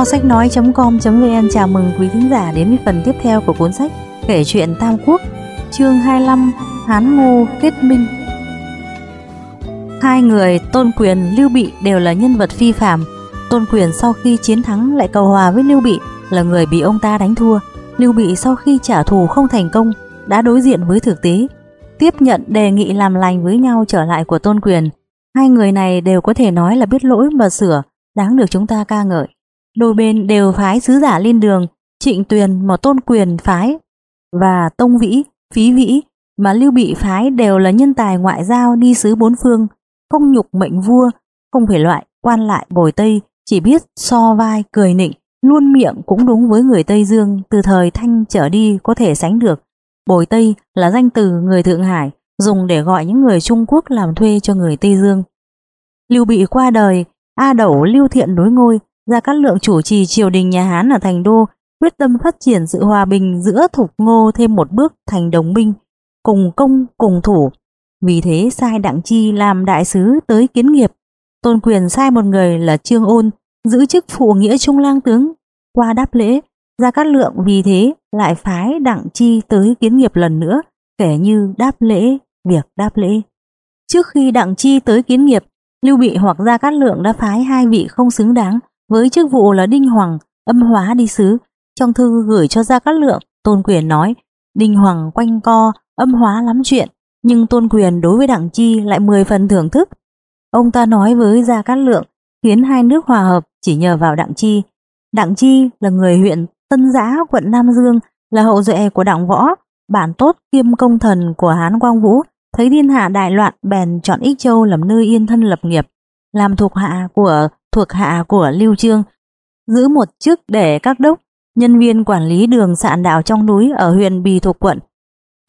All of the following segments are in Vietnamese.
Kho sách nói.com.vn chào mừng quý thính giả đến với phần tiếp theo của cuốn sách Kể chuyện Tam Quốc, chương 25, Hán Ngô kết minh. Hai người Tôn Quyền, Lưu Bị đều là nhân vật phi phàm. Tôn Quyền sau khi chiến thắng lại cầu hòa với Lưu Bị là người bị ông ta đánh thua. Lưu Bị sau khi trả thù không thành công đã đối diện với thực tế, tiếp nhận đề nghị làm lành với nhau trở lại của Tôn Quyền. Hai người này đều có thể nói là biết lỗi mà sửa, đáng được chúng ta ca ngợi. Đôi bên đều phái sứ giả lên đường, trịnh tuyền mà tôn quyền phái và tông vĩ, phí vĩ mà lưu bị phái đều là nhân tài ngoại giao đi sứ bốn phương, không nhục mệnh vua, không phải loại quan lại bồi Tây, chỉ biết so vai cười nịnh, luôn miệng cũng đúng với người Tây Dương từ thời Thanh trở đi có thể sánh được. Bồi Tây là danh từ người Thượng Hải dùng để gọi những người Trung Quốc làm thuê cho người Tây Dương. Lưu Bị qua đời, A Đẩu Lưu Thiện đối ngôi, Gia Cát Lượng chủ trì triều đình nhà Hán ở thành đô, quyết tâm phát triển sự hòa bình giữa Thục Ngô thêm một bước thành đồng minh, cùng công cùng thủ. Vì thế sai Đặng Chi làm đại sứ tới kiến nghiệp. Tôn quyền sai một người là Trương Ôn giữ chức phụ nghĩa trung lang tướng. Qua đáp lễ, Gia Cát Lượng vì thế lại phái Đặng Chi tới kiến nghiệp lần nữa, kể như đáp lễ, việc đáp lễ. Trước khi Đặng Chi tới kiến nghiệp, Lưu Bị hoặc Gia Cát Lượng đã phái hai vị không xứng đáng với chức vụ là Đinh Hoàng âm hóa đi sứ. Trong thư gửi cho Gia Cát Lượng, Tôn Quyền nói Đinh Hoàng quanh co, âm hóa lắm chuyện, nhưng Tôn Quyền đối với Đặng Chi lại mười phần thưởng thức. Ông ta nói với Gia Cát Lượng khiến hai nước hòa hợp chỉ nhờ vào Đặng Chi. Đặng Chi là người huyện Tân Giã, quận Nam Dương, là hậu duệ của Đặng Võ, bản tốt kiêm công thần của Hán Quang Vũ, thấy thiên hạ đại loạn bèn chọn Ích Châu làm nơi yên thân lập nghiệp, làm thuộc hạ của thuộc hạ của Lưu Trương, giữ một chức để các đốc, nhân viên quản lý đường sạn đạo trong núi ở huyện Bì thuộc quận.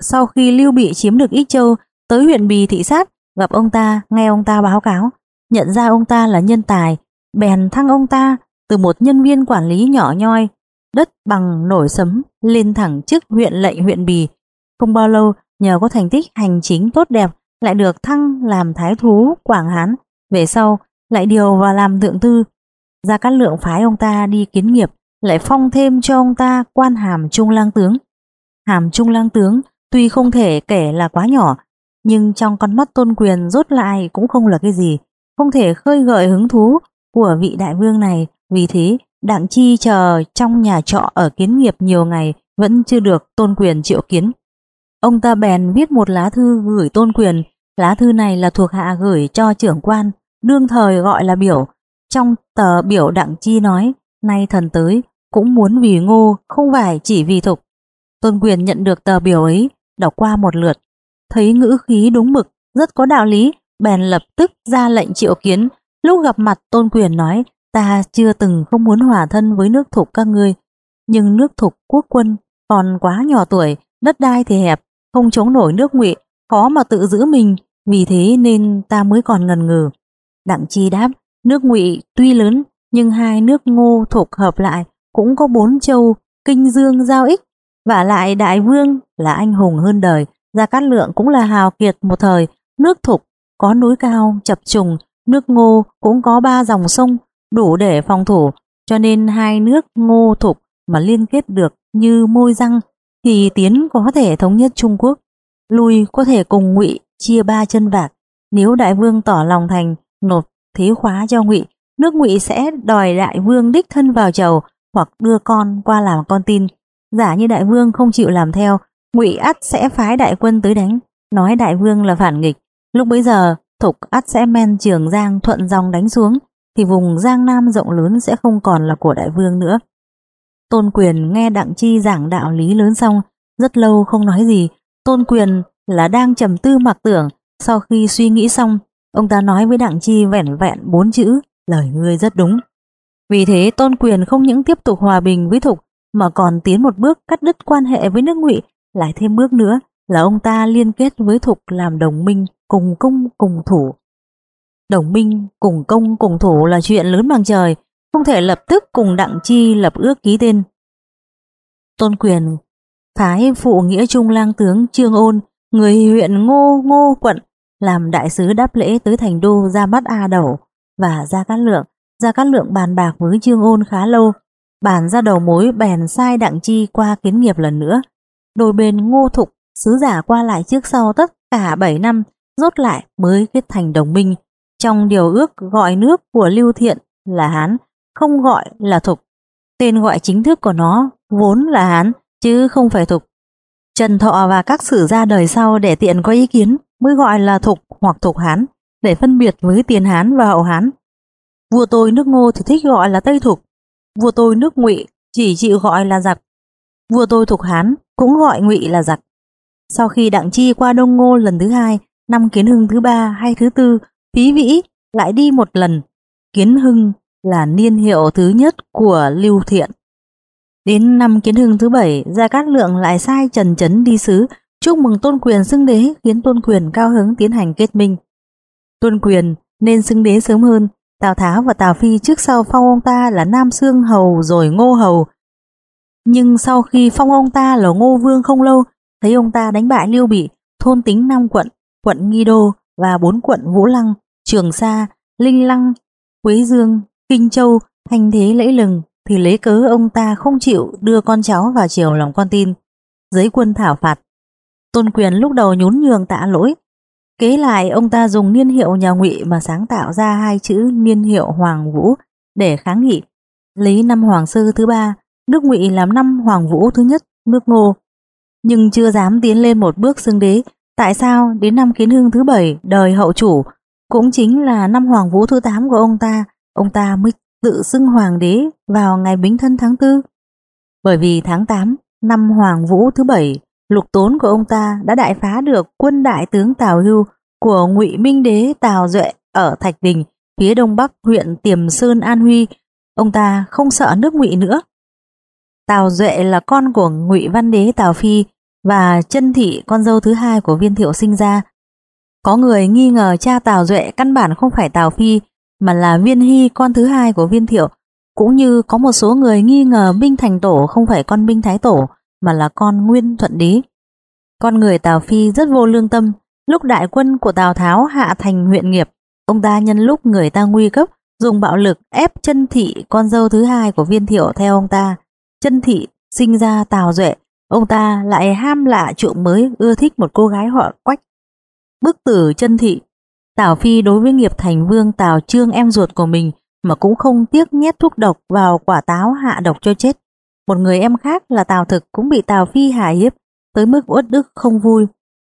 Sau khi Lưu Bị chiếm được Ích Châu, tới huyện Bì thị sát, gặp ông ta, nghe ông ta báo cáo, nhận ra ông ta là nhân tài, bèn thăng ông ta từ một nhân viên quản lý nhỏ nhoi, đất bằng nổi sấm lên thẳng chức huyện lệnh huyện Bì. Không bao lâu, nhờ có thành tích hành chính tốt đẹp, lại được thăng làm thái thú Quảng Hán. Về sau, lại điều vào làm thượng thư. Gia Cát Lượng phái ông ta đi kiến nghiệp, lại phong thêm cho ông ta quan hàm trung lang tướng. Hàm trung lang tướng tuy không thể kể là quá nhỏ, nhưng trong con mắt tôn quyền rốt lại cũng không là cái gì, không thể khơi gợi hứng thú của vị đại vương này, vì thế Đặng Chi chờ trong nhà trọ ở kiến nghiệp nhiều ngày vẫn chưa được tôn quyền triệu kiến. Ông ta bèn viết một lá thư gửi tôn quyền, lá thư này là thuộc hạ gửi cho trưởng quan, đương thời gọi là biểu. Trong tờ biểu Đặng Chi nói, nay thần tới, cũng muốn vì ngô, không phải chỉ vì thục. Tôn quyền nhận được tờ biểu ấy, đọc qua một lượt, thấy ngữ khí đúng mực, rất có đạo lý, bèn lập tức ra lệnh triệu kiến. Lúc gặp mặt tôn quyền nói, ta chưa từng không muốn hòa thân với nước thục các ngươi, nhưng nước thục quốc quân còn quá nhỏ tuổi, đất đai thì hẹp, không chống nổi nước ngụy, khó mà tự giữ mình, vì thế nên ta mới còn ngần ngừ. Đặng Chi đáp, nước ngụy tuy lớn, nhưng hai nước ngô thục hợp lại cũng có bốn châu, kinh dương giao ích, và lại đại vương là anh hùng hơn đời, Gia Cát Lượng cũng là hào kiệt một thời, nước thục có núi cao chập trùng, nước ngô cũng có ba dòng sông đủ để phòng thủ, cho nên hai nước ngô thục mà liên kết được như môi răng thì tiến có thể thống nhất Trung Quốc, lui có thể cùng ngụy chia ba chân vạc. Nếu đại vương tỏ lòng thành nộp thế khóa cho ngụy, nước ngụy sẽ đòi đại vương đích thân vào chầu hoặc đưa con qua làm con tin. Giả như đại vương không chịu làm theo, ngụy ắt sẽ phái đại quân tới đánh, nói đại vương là phản nghịch. Lúc bấy giờ, thục ắt sẽ men trường giang thuận dòng đánh xuống, thì vùng giang nam rộng lớn sẽ không còn là của đại vương nữa. Tôn quyền nghe đặng chi giảng đạo lý lớn xong, rất lâu không nói gì. Tôn quyền là đang trầm tư mặc tưởng, sau khi suy nghĩ xong, ông ta nói với Đặng Chi vẻn vẹn bốn chữ, lời ngươi rất đúng. Vì thế Tôn Quyền không những tiếp tục hòa bình với Thục, mà còn tiến một bước cắt đứt quan hệ với nước ngụy, lại thêm bước nữa là ông ta liên kết với Thục làm đồng minh cùng công cùng thủ. Đồng minh cùng công cùng thủ là chuyện lớn bằng trời, không thể lập tức cùng Đặng Chi lập ước ký tên. Tôn Quyền phái phụ nghĩa trung lang tướng Trương Ôn, người huyện Ngô Ngô quận làm đại sứ đáp lễ tới thành đô ra mắt A Đầu và Gia Cát Lượng. Gia Cát Lượng bàn bạc với Trương Ôn khá lâu, bàn ra đầu mối bèn sai Đặng Chi qua kiến nghiệp lần nữa. Đôi bên ngô thục, sứ giả qua lại trước sau tất cả 7 năm, rốt lại mới kết thành đồng minh. Trong điều ước gọi nước của Lưu Thiện là Hán, không gọi là Thục. Tên gọi chính thức của nó vốn là Hán, chứ không phải Thục. Trần Thọ và các sử gia đời sau để tiện có ý kiến mới gọi là Thục hoặc Thục Hán để phân biệt với tiền Hán và hậu Hán. Vua tôi nước Ngô thì thích gọi là Tây Thục, vua tôi nước Ngụy chỉ chịu gọi là giặc. Vua tôi Thục Hán cũng gọi Ngụy là giặc. Sau khi Đặng Chi qua Đông Ngô lần thứ hai, năm Kiến Hưng thứ ba hay thứ tư, Phí Vĩ lại đi một lần. Kiến Hưng là niên hiệu thứ nhất của Lưu Thiện. Đến năm Kiến Hưng thứ bảy, Gia Cát Lượng lại sai Trần Chấn đi sứ, chúc mừng Tôn Quyền xưng đế, khiến Tôn Quyền cao hứng tiến hành kết minh. Tôn Quyền nên xưng đế sớm hơn, Tào Tháo và Tào Phi trước sau phong ông ta là Nam Sương Hầu rồi Ngô Hầu. Nhưng sau khi phong ông ta là Ngô Vương không lâu, thấy ông ta đánh bại Liêu Bị, thôn tính năm quận, quận Nghi Đô và bốn quận Vũ Lăng, Trường Sa, Linh Lăng, Quế Dương, Kinh Châu, thanh thế lẫy lừng, thì lấy cớ ông ta không chịu đưa con cháu vào triều lòng con tin. Giới quân thảo phạt. Tôn quyền lúc đầu nhún nhường tạ lỗi. Kế lại ông ta dùng niên hiệu nhà ngụy mà sáng tạo ra hai chữ niên hiệu Hoàng Vũ để kháng nghị. Lấy năm Hoàng Sư thứ ba, nước ngụy làm năm Hoàng Vũ thứ nhất, nước ngô. Nhưng chưa dám tiến lên một bước xưng đế. Tại sao đến năm Kiến Hưng thứ bảy đời hậu chủ cũng chính là năm Hoàng Vũ thứ tám của ông ta, ông ta mới tự xưng hoàng đế vào ngày Bính Thân tháng 4. Bởi vì tháng 8 năm Hoàng Vũ thứ bảy, lục tốn của ông ta đã đại phá được quân đại tướng Tào Hưu của Ngụy Minh Đế Tào Duệ ở Thạch Đình, phía đông bắc huyện Tiềm Sơn An Huy. Ông ta không sợ nước Ngụy nữa. Tào Duệ là con của Ngụy Văn Đế Tào Phi và chân thị con dâu thứ hai của Viên Thiệu sinh ra. Có người nghi ngờ cha Tào Duệ căn bản không phải Tào Phi mà là Viên Hy con thứ hai của Viên Thiệu, cũng như có một số người nghi ngờ Binh Thành Tổ không phải con Binh Thái Tổ mà là con Nguyên Thuận Đế. Con người Tào Phi rất vô lương tâm, lúc đại quân của Tào Tháo hạ thành huyện nghiệp, ông ta nhân lúc người ta nguy cấp dùng bạo lực ép chân thị con dâu thứ hai của Viên Thiệu theo ông ta. Chân thị sinh ra Tào Duệ, ông ta lại ham lạ chuộng mới ưa thích một cô gái họ Quách. Bức tử chân thị Tào Phi đối với nghiệp thành vương Tào Trương em ruột của mình mà cũng không tiếc nhét thuốc độc vào quả táo hạ độc cho chết. Một người em khác là Tào Thực cũng bị Tào Phi hại hiếp, tới mức uất đức không vui.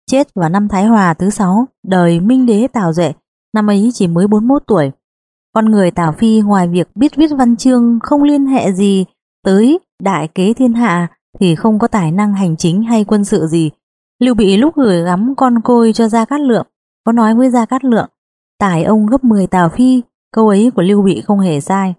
Chết vào năm Thái Hòa thứ sáu, đời Minh Đế Tào Duệ, năm ấy chỉ mới 41 tuổi. Con người Tào Phi ngoài việc biết viết văn chương không liên hệ gì tới đại kế thiên hạ thì không có tài năng hành chính hay quân sự gì. Lưu Bị lúc gửi gắm con côi cho Gia Cát Lượng có nói với Gia Cát Lượng, tài ông gấp 10 Tào Phi, câu ấy của Lưu Bị không hề sai.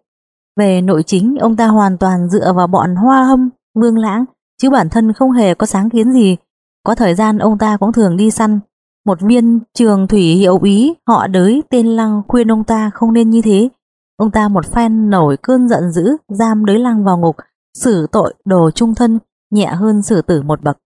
Về nội chính, ông ta hoàn toàn dựa vào bọn Hoa Hâm, Vương Lãng, chứ bản thân không hề có sáng kiến gì. Có thời gian ông ta cũng thường đi săn. Một viên trường thủy hiệu ý, họ đới tên Lăng khuyên ông ta không nên như thế. Ông ta một phen nổi cơn giận dữ, giam đới Lăng vào ngục, xử tội đồ trung thân, nhẹ hơn xử tử một bậc.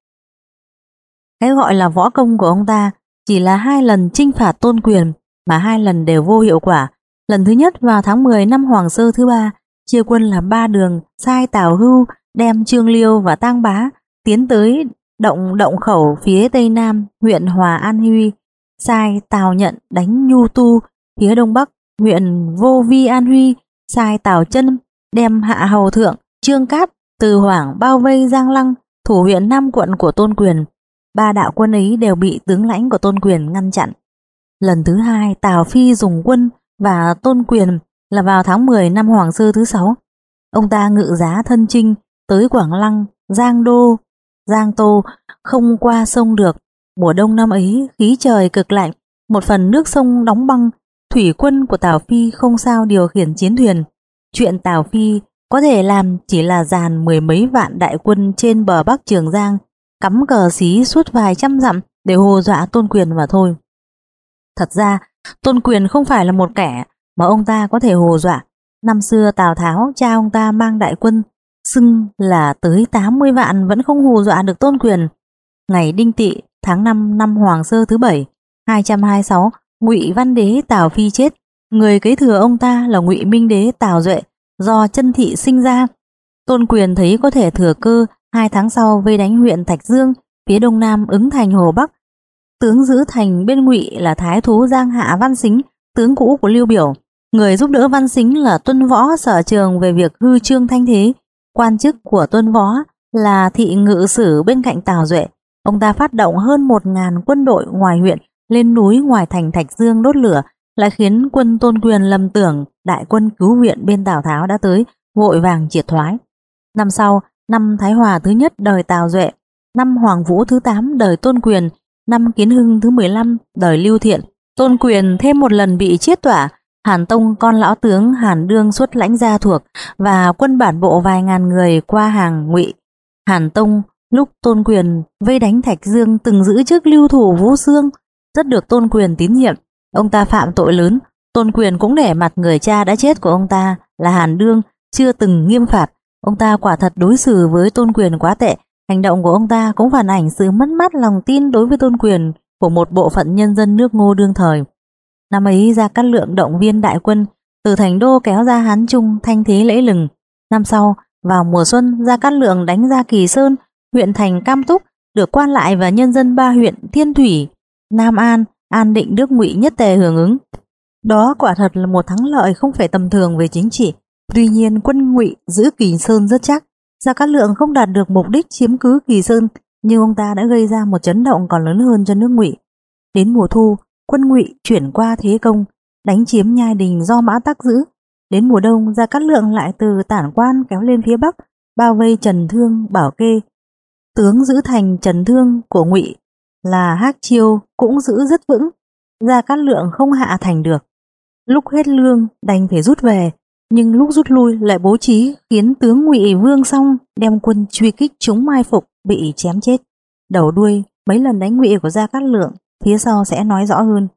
Cái gọi là võ công của ông ta chỉ là hai lần chinh phạt tôn quyền mà hai lần đều vô hiệu quả. Lần thứ nhất vào tháng 10 năm Hoàng Sơ thứ ba, chia quân làm ba đường, sai Tào Hưu đem Trương Liêu và Tang Bá tiến tới động động khẩu phía tây nam huyện Hòa An Huy, sai Tào Nhận đánh Nhu Tu phía đông bắc huyện Vô Vi An Huy, sai Tào Chân đem hạ hầu thượng Trương Cáp từ Hoảng bao vây Giang Lăng, thủ huyện Nam quận của Tôn Quyền. Ba đạo quân ấy đều bị tướng lãnh của Tôn Quyền ngăn chặn. Lần thứ hai Tào Phi dùng quân và Tôn Quyền là vào tháng 10 năm Hoàng Sơ thứ sáu. Ông ta ngự giá thân trinh tới Quảng Lăng, Giang Đô, Giang Tô không qua sông được. Mùa đông năm ấy khí trời cực lạnh, một phần nước sông đóng băng, thủy quân của Tào Phi không sao điều khiển chiến thuyền. Chuyện Tào Phi có thể làm chỉ là dàn mười mấy vạn đại quân trên bờ Bắc Trường Giang cắm cờ xí suốt vài trăm dặm để hồ dọa tôn quyền mà thôi. Thật ra, tôn quyền không phải là một kẻ mà ông ta có thể hồ dọa. Năm xưa Tào Tháo cha ông ta mang đại quân, xưng là tới 80 vạn vẫn không hù dọa được tôn quyền. Ngày đinh tỵ tháng 5 năm Hoàng Sơ thứ 7, 226, ngụy Văn Đế Tào Phi chết, Người kế thừa ông ta là ngụy Minh Đế Tào Duệ do chân thị sinh ra. Tôn Quyền thấy có thể thừa cơ hai tháng sau vây đánh huyện Thạch Dương, phía đông nam ứng thành Hồ Bắc. Tướng giữ thành bên ngụy là Thái Thú Giang Hạ Văn Xính, tướng cũ của Lưu Biểu. Người giúp đỡ Văn Xính là Tuân Võ sở trường về việc hư trương thanh thế. Quan chức của Tuân Võ là thị ngự sử bên cạnh Tào Duệ. Ông ta phát động hơn một ngàn quân đội ngoài huyện lên núi ngoài thành Thạch Dương đốt lửa lại khiến quân tôn quyền lầm tưởng đại quân cứu huyện bên Tào Tháo đã tới, vội vàng triệt thoái. Năm sau, năm Thái Hòa thứ nhất đời Tào Duệ, năm Hoàng Vũ thứ tám đời Tôn Quyền, năm Kiến Hưng thứ 15 đời Lưu Thiện. Tôn Quyền thêm một lần bị chiết tỏa, Hàn Tông con lão tướng Hàn Đương xuất lãnh gia thuộc và quân bản bộ vài ngàn người qua hàng ngụy. Hàn Tông lúc Tôn Quyền vây đánh Thạch Dương từng giữ chức lưu thủ Vũ Xương, rất được Tôn Quyền tín nhiệm. Ông ta phạm tội lớn, Tôn Quyền cũng để mặt người cha đã chết của ông ta là Hàn Đương chưa từng nghiêm phạt. Ông ta quả thật đối xử với Tôn Quyền quá tệ, hành động của ông ta cũng phản ảnh sự mất mát lòng tin đối với Tôn Quyền của một bộ phận nhân dân nước ngô đương thời. Năm ấy ra các lượng động viên đại quân từ thành đô kéo ra Hán Trung thanh thế lễ lừng. Năm sau, vào mùa xuân, ra các Lượng đánh ra Kỳ Sơn, huyện thành Cam Túc, được quan lại và nhân dân ba huyện Thiên Thủy, Nam An, An Định Đức Ngụy nhất tề hưởng ứng. Đó quả thật là một thắng lợi không phải tầm thường về chính trị. Tuy nhiên quân Ngụy giữ Kỳ Sơn rất chắc. Gia Cát Lượng không đạt được mục đích chiếm cứ Kỳ Sơn, nhưng ông ta đã gây ra một chấn động còn lớn hơn cho nước Ngụy. Đến mùa thu, quân Ngụy chuyển qua thế công, đánh chiếm nhai đình do Mã Tắc giữ. Đến mùa đông, Gia Cát Lượng lại từ Tản Quan kéo lên phía bắc, bao vây Trần Thương, Bảo Kê. Tướng giữ thành Trần Thương của Ngụy là Hắc Chiêu cũng giữ rất vững, Gia Cát Lượng không hạ thành được. Lúc hết lương đành phải rút về, nhưng lúc rút lui lại bố trí khiến tướng Ngụy Vương xong đem quân truy kích chúng mai phục bị chém chết. Đầu đuôi mấy lần đánh Ngụy của Gia Cát Lượng, phía sau sẽ nói rõ hơn.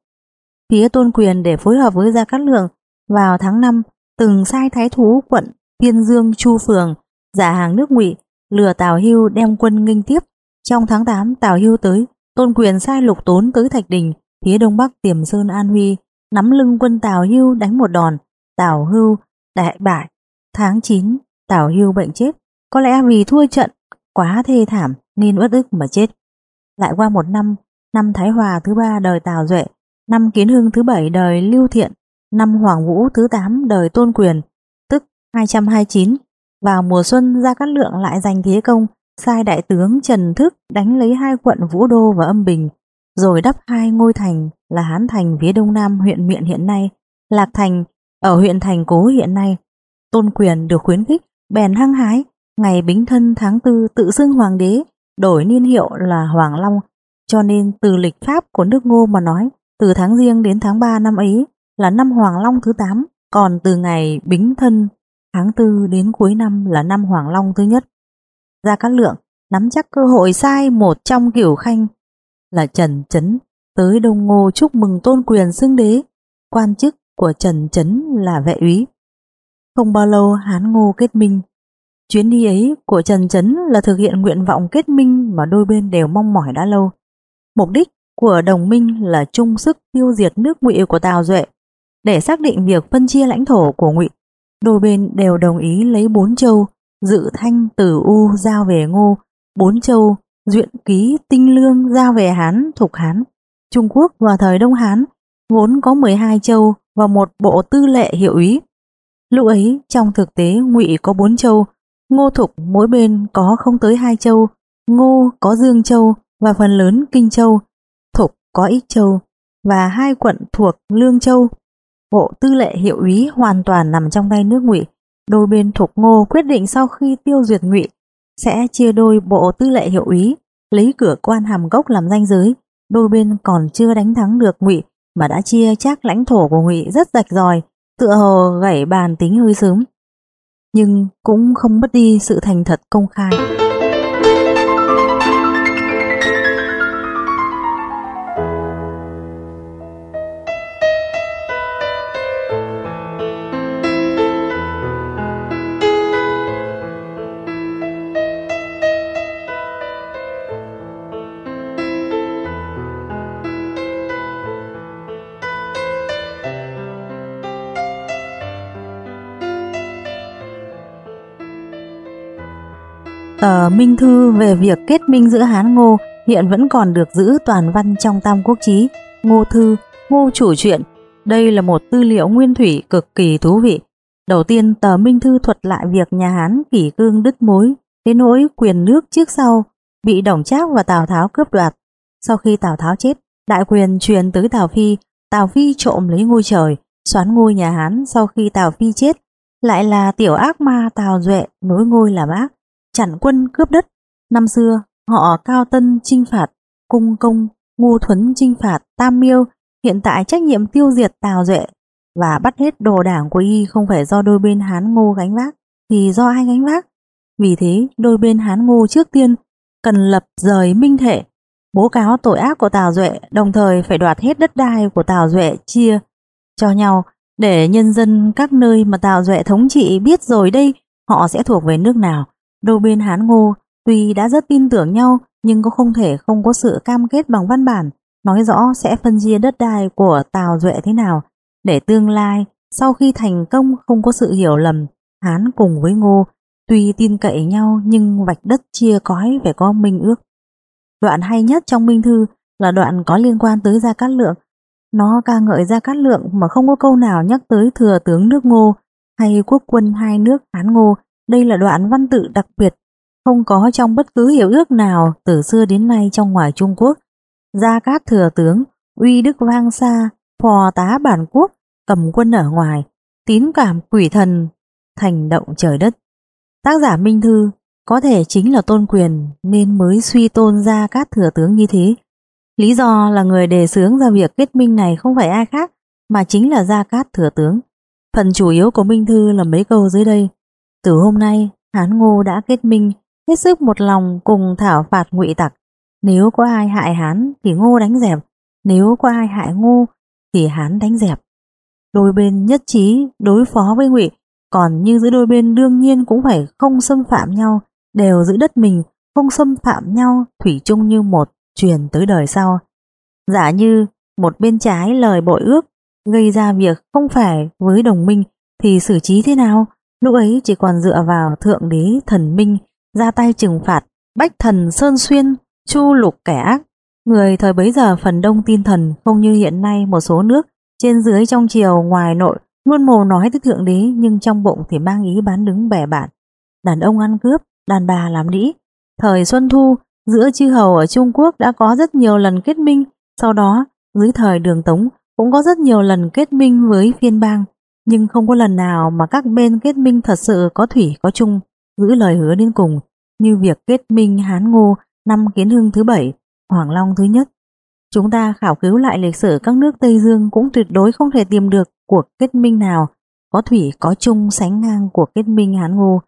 Phía Tôn Quyền để phối hợp với Gia Cát Lượng vào tháng 5 từng sai thái thú quận Tiên Dương Chu Phường giả hàng nước Ngụy lừa Tào Hưu đem quân nghinh tiếp. Trong tháng 8 Tào Hưu tới Tôn quyền sai lục tốn tới Thạch Đình, phía đông bắc tiềm sơn An Huy, nắm lưng quân Tào Hưu đánh một đòn, Tào Hưu đại bại. Tháng 9, Tào Hưu bệnh chết, có lẽ vì thua trận, quá thê thảm nên uất ức mà chết. Lại qua một năm, năm Thái Hòa thứ ba đời Tào Duệ, năm Kiến Hưng thứ bảy đời Lưu Thiện, năm Hoàng Vũ thứ tám đời Tôn Quyền, tức 229. Vào mùa xuân Gia Cát Lượng lại giành thế công, sai đại tướng Trần Thức đánh lấy hai quận Vũ Đô và Âm Bình, rồi đắp hai ngôi thành là Hán Thành phía đông nam huyện Miện hiện nay, Lạc Thành ở huyện Thành Cố hiện nay. Tôn quyền được khuyến khích, bèn hăng hái, ngày Bính Thân tháng tư tự xưng hoàng đế, đổi niên hiệu là Hoàng Long, cho nên từ lịch pháp của nước Ngô mà nói, từ tháng riêng đến tháng 3 năm ấy là năm Hoàng Long thứ 8, còn từ ngày Bính Thân tháng tư đến cuối năm là năm Hoàng Long thứ nhất. Gia Cát Lượng nắm chắc cơ hội sai một trong kiểu khanh là Trần Chấn tới Đông Ngô chúc mừng tôn quyền xưng đế, quan chức của Trần Chấn là vệ úy. Không bao lâu Hán Ngô kết minh. Chuyến đi ấy của Trần Chấn là thực hiện nguyện vọng kết minh mà đôi bên đều mong mỏi đã lâu. Mục đích của đồng minh là chung sức tiêu diệt nước ngụy của Tào Duệ. Để xác định việc phân chia lãnh thổ của ngụy, đôi bên đều đồng ý lấy bốn châu Dự Thanh Tử U giao về Ngô, Bốn Châu, Duyện Ký Tinh Lương giao về Hán, thuộc Hán. Trung Quốc vào thời Đông Hán vốn có 12 châu và một bộ tư lệ hiệu úy. Lúc ấy trong thực tế Ngụy có bốn châu, Ngô Thục mỗi bên có không tới hai châu, Ngô có Dương Châu và phần lớn Kinh Châu, Thục có ít châu và hai quận thuộc Lương Châu. Bộ tư lệ hiệu úy hoàn toàn nằm trong tay nước Ngụy Đôi bên thuộc ngô quyết định sau khi tiêu diệt ngụy sẽ chia đôi bộ tư lệ hiệu úy, lấy cửa quan hàm gốc làm danh giới. Đôi bên còn chưa đánh thắng được ngụy mà đã chia chắc lãnh thổ của ngụy rất rạch ròi, tựa hồ gãy bàn tính hơi sớm. Nhưng cũng không mất đi sự thành thật công khai. Tờ Minh Thư về việc kết minh giữa Hán Ngô hiện vẫn còn được giữ toàn văn trong Tam Quốc Chí, Ngô Thư, Ngô Chủ Truyện. Đây là một tư liệu nguyên thủy cực kỳ thú vị. Đầu tiên, tờ Minh Thư thuật lại việc nhà Hán kỷ cương đứt mối, đến nỗi quyền nước trước sau bị Đồng Trác và Tào Tháo cướp đoạt. Sau khi Tào Tháo chết, đại quyền truyền tới Tào Phi, Tào Phi trộm lấy ngôi trời, xoán ngôi nhà Hán sau khi Tào Phi chết, lại là tiểu ác ma Tào Duệ nối ngôi làm ác, chặn quân cướp đất. Năm xưa, họ Cao Tân chinh phạt, Cung Công, Ngu Thuấn chinh phạt, Tam Miêu, hiện tại trách nhiệm tiêu diệt Tào Duệ và bắt hết đồ đảng của y không phải do đôi bên Hán Ngô gánh vác, thì do ai gánh vác? Vì thế, đôi bên Hán Ngô trước tiên cần lập rời minh thể, bố cáo tội ác của Tào Duệ, đồng thời phải đoạt hết đất đai của Tào Duệ chia cho nhau để nhân dân các nơi mà Tào Duệ thống trị biết rồi đây họ sẽ thuộc về nước nào. Đôi bên Hán Ngô tuy đã rất tin tưởng nhau, nhưng cũng không thể không có sự cam kết bằng văn bản, nói rõ sẽ phân chia đất đai của Tào Duệ thế nào để tương lai, sau khi thành công không có sự hiểu lầm, Hán cùng với Ngô tuy tin cậy nhau nhưng vạch đất chia cói phải có minh ước. Đoạn hay nhất trong Minh Thư là đoạn có liên quan tới Gia Cát Lượng nó ca ngợi Gia Cát Lượng mà không có câu nào nhắc tới thừa tướng nước Ngô hay quốc quân hai nước Hán Ngô. Đây là đoạn văn tự đặc biệt, không có trong bất cứ hiểu ước nào từ xưa đến nay trong ngoài Trung Quốc. Gia Cát thừa tướng, uy đức vang xa, phò tá bản quốc, cầm quân ở ngoài, tín cảm quỷ thần, thành động trời đất. Tác giả Minh Thư có thể chính là tôn quyền nên mới suy tôn Gia Cát thừa tướng như thế. Lý do là người đề xướng ra việc kết minh này không phải ai khác mà chính là Gia Cát Thừa Tướng. Phần chủ yếu của Minh Thư là mấy câu dưới đây. Từ hôm nay, Hán Ngô đã kết minh, hết sức một lòng cùng thảo phạt ngụy tặc. Nếu có ai hại Hán thì Ngô đánh dẹp, nếu có ai hại Ngô thì Hán đánh dẹp. Đôi bên nhất trí đối phó với ngụy, còn như giữa đôi bên đương nhiên cũng phải không xâm phạm nhau, đều giữ đất mình, không xâm phạm nhau, thủy chung như một truyền tới đời sau. Giả như một bên trái lời bội ước gây ra việc không phải với đồng minh thì xử trí thế nào? Lúc ấy chỉ còn dựa vào thượng đế thần minh ra tay trừng phạt bách thần sơn xuyên chu lục kẻ ác. Người thời bấy giờ phần đông tin thần không như hiện nay một số nước trên dưới trong triều ngoài nội luôn mồm nói tới thượng đế nhưng trong bụng thì mang ý bán đứng bẻ bạn. Đàn ông ăn cướp, đàn bà làm đĩ. Thời Xuân Thu Giữa chư hầu ở Trung Quốc đã có rất nhiều lần kết minh, sau đó dưới thời đường Tống cũng có rất nhiều lần kết minh với phiên bang, nhưng không có lần nào mà các bên kết minh thật sự có thủy có chung, giữ lời hứa đến cùng, như việc kết minh Hán Ngô năm Kiến Hưng thứ bảy, Hoàng Long thứ nhất. Chúng ta khảo cứu lại lịch sử các nước Tây Dương cũng tuyệt đối không thể tìm được cuộc kết minh nào có thủy có chung sánh ngang cuộc kết minh Hán Ngô.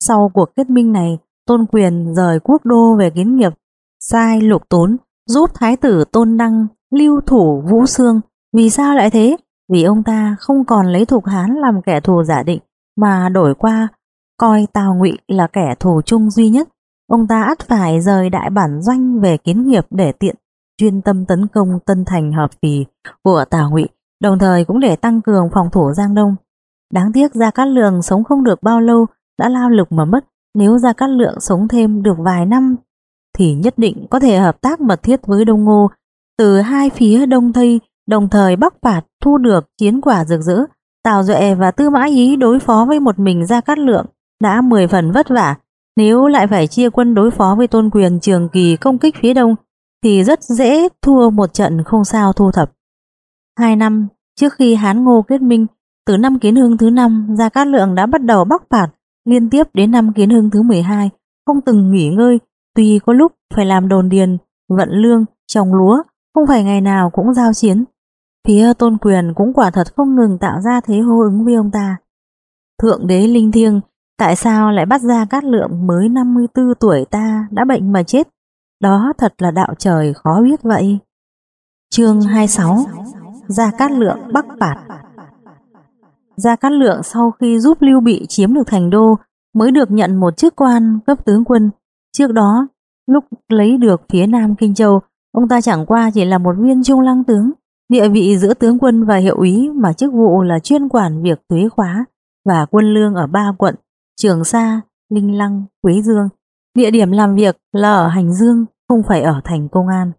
Sau cuộc kết minh này, Tôn Quyền rời quốc đô về kiến nghiệp, sai lục tốn, giúp thái tử Tôn Đăng lưu thủ Vũ Sương. Vì sao lại thế? Vì ông ta không còn lấy Thục Hán làm kẻ thù giả định, mà đổi qua coi Tào Ngụy là kẻ thù chung duy nhất. Ông ta ắt phải rời đại bản doanh về kiến nghiệp để tiện chuyên tâm tấn công Tân Thành hợp phì của Tào Ngụy, đồng thời cũng để tăng cường phòng thủ Giang Đông. Đáng tiếc Gia Cát Lượng sống không được bao lâu đã lao lực mà mất nếu Gia Cát Lượng sống thêm được vài năm thì nhất định có thể hợp tác mật thiết với Đông Ngô từ hai phía Đông Tây đồng thời bắc phạt thu được chiến quả rực rỡ. Tào Duệ và Tư Mã Ý đối phó với một mình Gia Cát Lượng đã 10 phần vất vả. Nếu lại phải chia quân đối phó với tôn quyền trường kỳ công kích phía đông thì rất dễ thua một trận không sao thu thập. Hai năm trước khi Hán Ngô kết minh, từ năm Kiến Hưng thứ năm, Gia Cát Lượng đã bắt đầu bắc phạt liên tiếp đến năm Kiến Hưng thứ 12, không từng nghỉ ngơi, tuy có lúc phải làm đồn điền, vận lương, trồng lúa, không phải ngày nào cũng giao chiến. Phía tôn quyền cũng quả thật không ngừng tạo ra thế hô ứng với ông ta. Thượng đế linh thiêng, tại sao lại bắt ra cát lượng mới 54 tuổi ta đã bệnh mà chết? Đó thật là đạo trời khó biết vậy. Chương 26 Gia Cát Lượng Bắc Bạt Gia Cát Lượng sau khi giúp Lưu Bị chiếm được thành đô mới được nhận một chức quan cấp tướng quân. Trước đó, lúc lấy được phía Nam Kinh Châu, ông ta chẳng qua chỉ là một viên trung lăng tướng, địa vị giữa tướng quân và hiệu úy mà chức vụ là chuyên quản việc thuế khóa và quân lương ở ba quận Trường Sa, Linh Lăng, Quế Dương. Địa điểm làm việc là ở Hành Dương, không phải ở thành công an.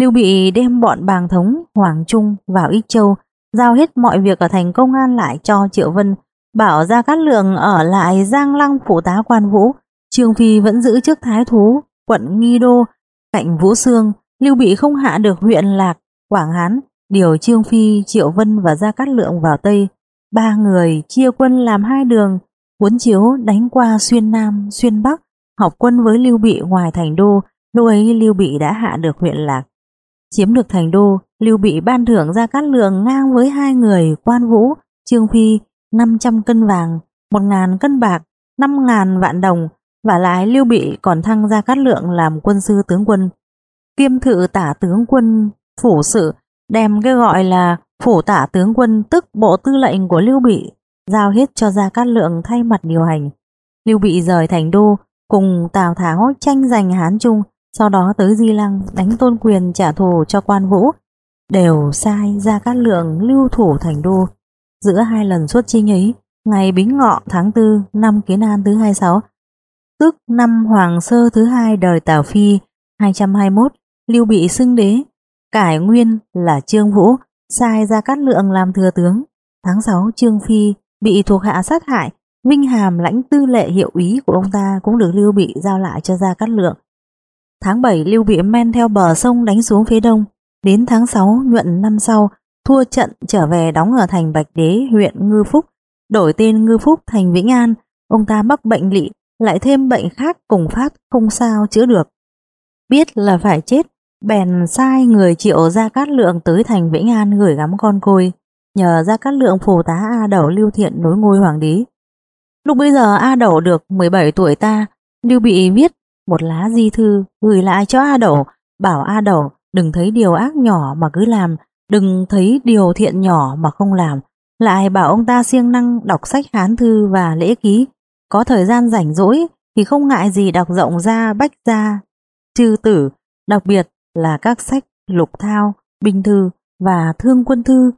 Lưu Bị đem bọn bàng thống Hoàng Trung vào Ích Châu, giao hết mọi việc ở thành công an lại cho Triệu Vân, bảo ra Cát Lượng ở lại Giang Lăng phụ tá quan vũ. Trương Phi vẫn giữ chức thái thú, quận Nghi Đô, cạnh Vũ Sương. Lưu Bị không hạ được huyện Lạc, Quảng Hán, điều Trương Phi, Triệu Vân và Gia Cát Lượng vào Tây. Ba người chia quân làm hai đường, cuốn chiếu đánh qua xuyên Nam, xuyên Bắc, học quân với Lưu Bị ngoài thành đô, lúc ấy Lưu Bị đã hạ được huyện Lạc. Chiếm được thành đô, Lưu Bị ban thưởng gia cát lượng ngang với hai người quan vũ, Trương Phi 500 cân vàng, 1.000 cân bạc, 5.000 vạn đồng, và lại Lưu Bị còn thăng gia cát lượng làm quân sư tướng quân. Kiêm thự tả tướng quân phủ sự đem cái gọi là phủ tả tướng quân tức bộ tư lệnh của Lưu Bị giao hết cho Gia Cát Lượng thay mặt điều hành. Lưu Bị rời thành đô cùng Tào Tháo tranh giành Hán Trung, sau đó tới Di Lăng đánh tôn quyền trả thù cho quan vũ, đều sai Gia Cát Lượng lưu thủ thành đô. Giữa hai lần xuất chinh ấy, ngày Bính Ngọ tháng 4 năm Kiến An thứ 26, tức năm Hoàng Sơ thứ hai đời Tào Phi 221, Lưu Bị xưng đế, cải nguyên là Trương Vũ, sai ra Cát Lượng làm thừa tướng. Tháng 6 Trương Phi bị thuộc hạ sát hại, Vinh Hàm lãnh tư lệ hiệu ý của ông ta cũng được Lưu Bị giao lại cho Gia Cát Lượng. Tháng 7 Lưu Bị men theo bờ sông đánh xuống phía đông, đến tháng 6 nhuận năm sau thua trận trở về đóng ở thành Bạch Đế huyện Ngư Phúc, đổi tên Ngư Phúc thành Vĩnh An, ông ta mắc bệnh lị, lại thêm bệnh khác cùng phát không sao chữa được. Biết là phải chết, bèn sai người triệu Gia Cát Lượng tới thành Vĩnh An gửi gắm con côi, nhờ Gia Cát Lượng phù tá A Đẩu Lưu Thiện nối ngôi hoàng đế. Lúc bây giờ A Đẩu được 17 tuổi ta, Lưu Bị viết một lá di thư gửi lại cho A Đẩu, bảo A Đẩu đừng thấy điều ác nhỏ mà cứ làm, đừng thấy điều thiện nhỏ mà không làm. Lại bảo ông ta siêng năng đọc sách hán thư và lễ ký, có thời gian rảnh rỗi thì không ngại gì đọc rộng ra bách gia, chư tử, đặc biệt là các sách lục thao, binh thư và thương quân thư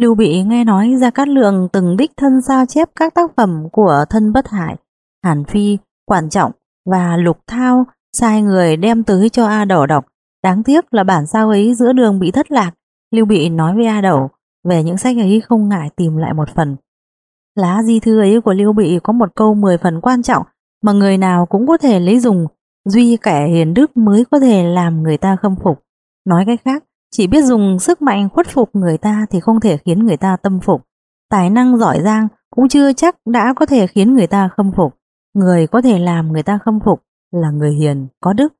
Lưu Bị nghe nói Gia Cát Lượng từng đích thân sao chép các tác phẩm của thân bất hại, Hàn Phi, Quản Trọng và Lục Thao sai người đem tới cho A Đẩu đọc. Đáng tiếc là bản sao ấy giữa đường bị thất lạc. Lưu Bị nói với A Đẩu về những sách ấy không ngại tìm lại một phần. Lá di thư ấy của Lưu Bị có một câu 10 phần quan trọng mà người nào cũng có thể lấy dùng, duy kẻ hiền đức mới có thể làm người ta khâm phục. Nói cách khác, chỉ biết dùng sức mạnh khuất phục người ta thì không thể khiến người ta tâm phục. Tài năng giỏi giang cũng chưa chắc đã có thể khiến người ta khâm phục. Người có thể làm người ta khâm phục là người hiền, có đức.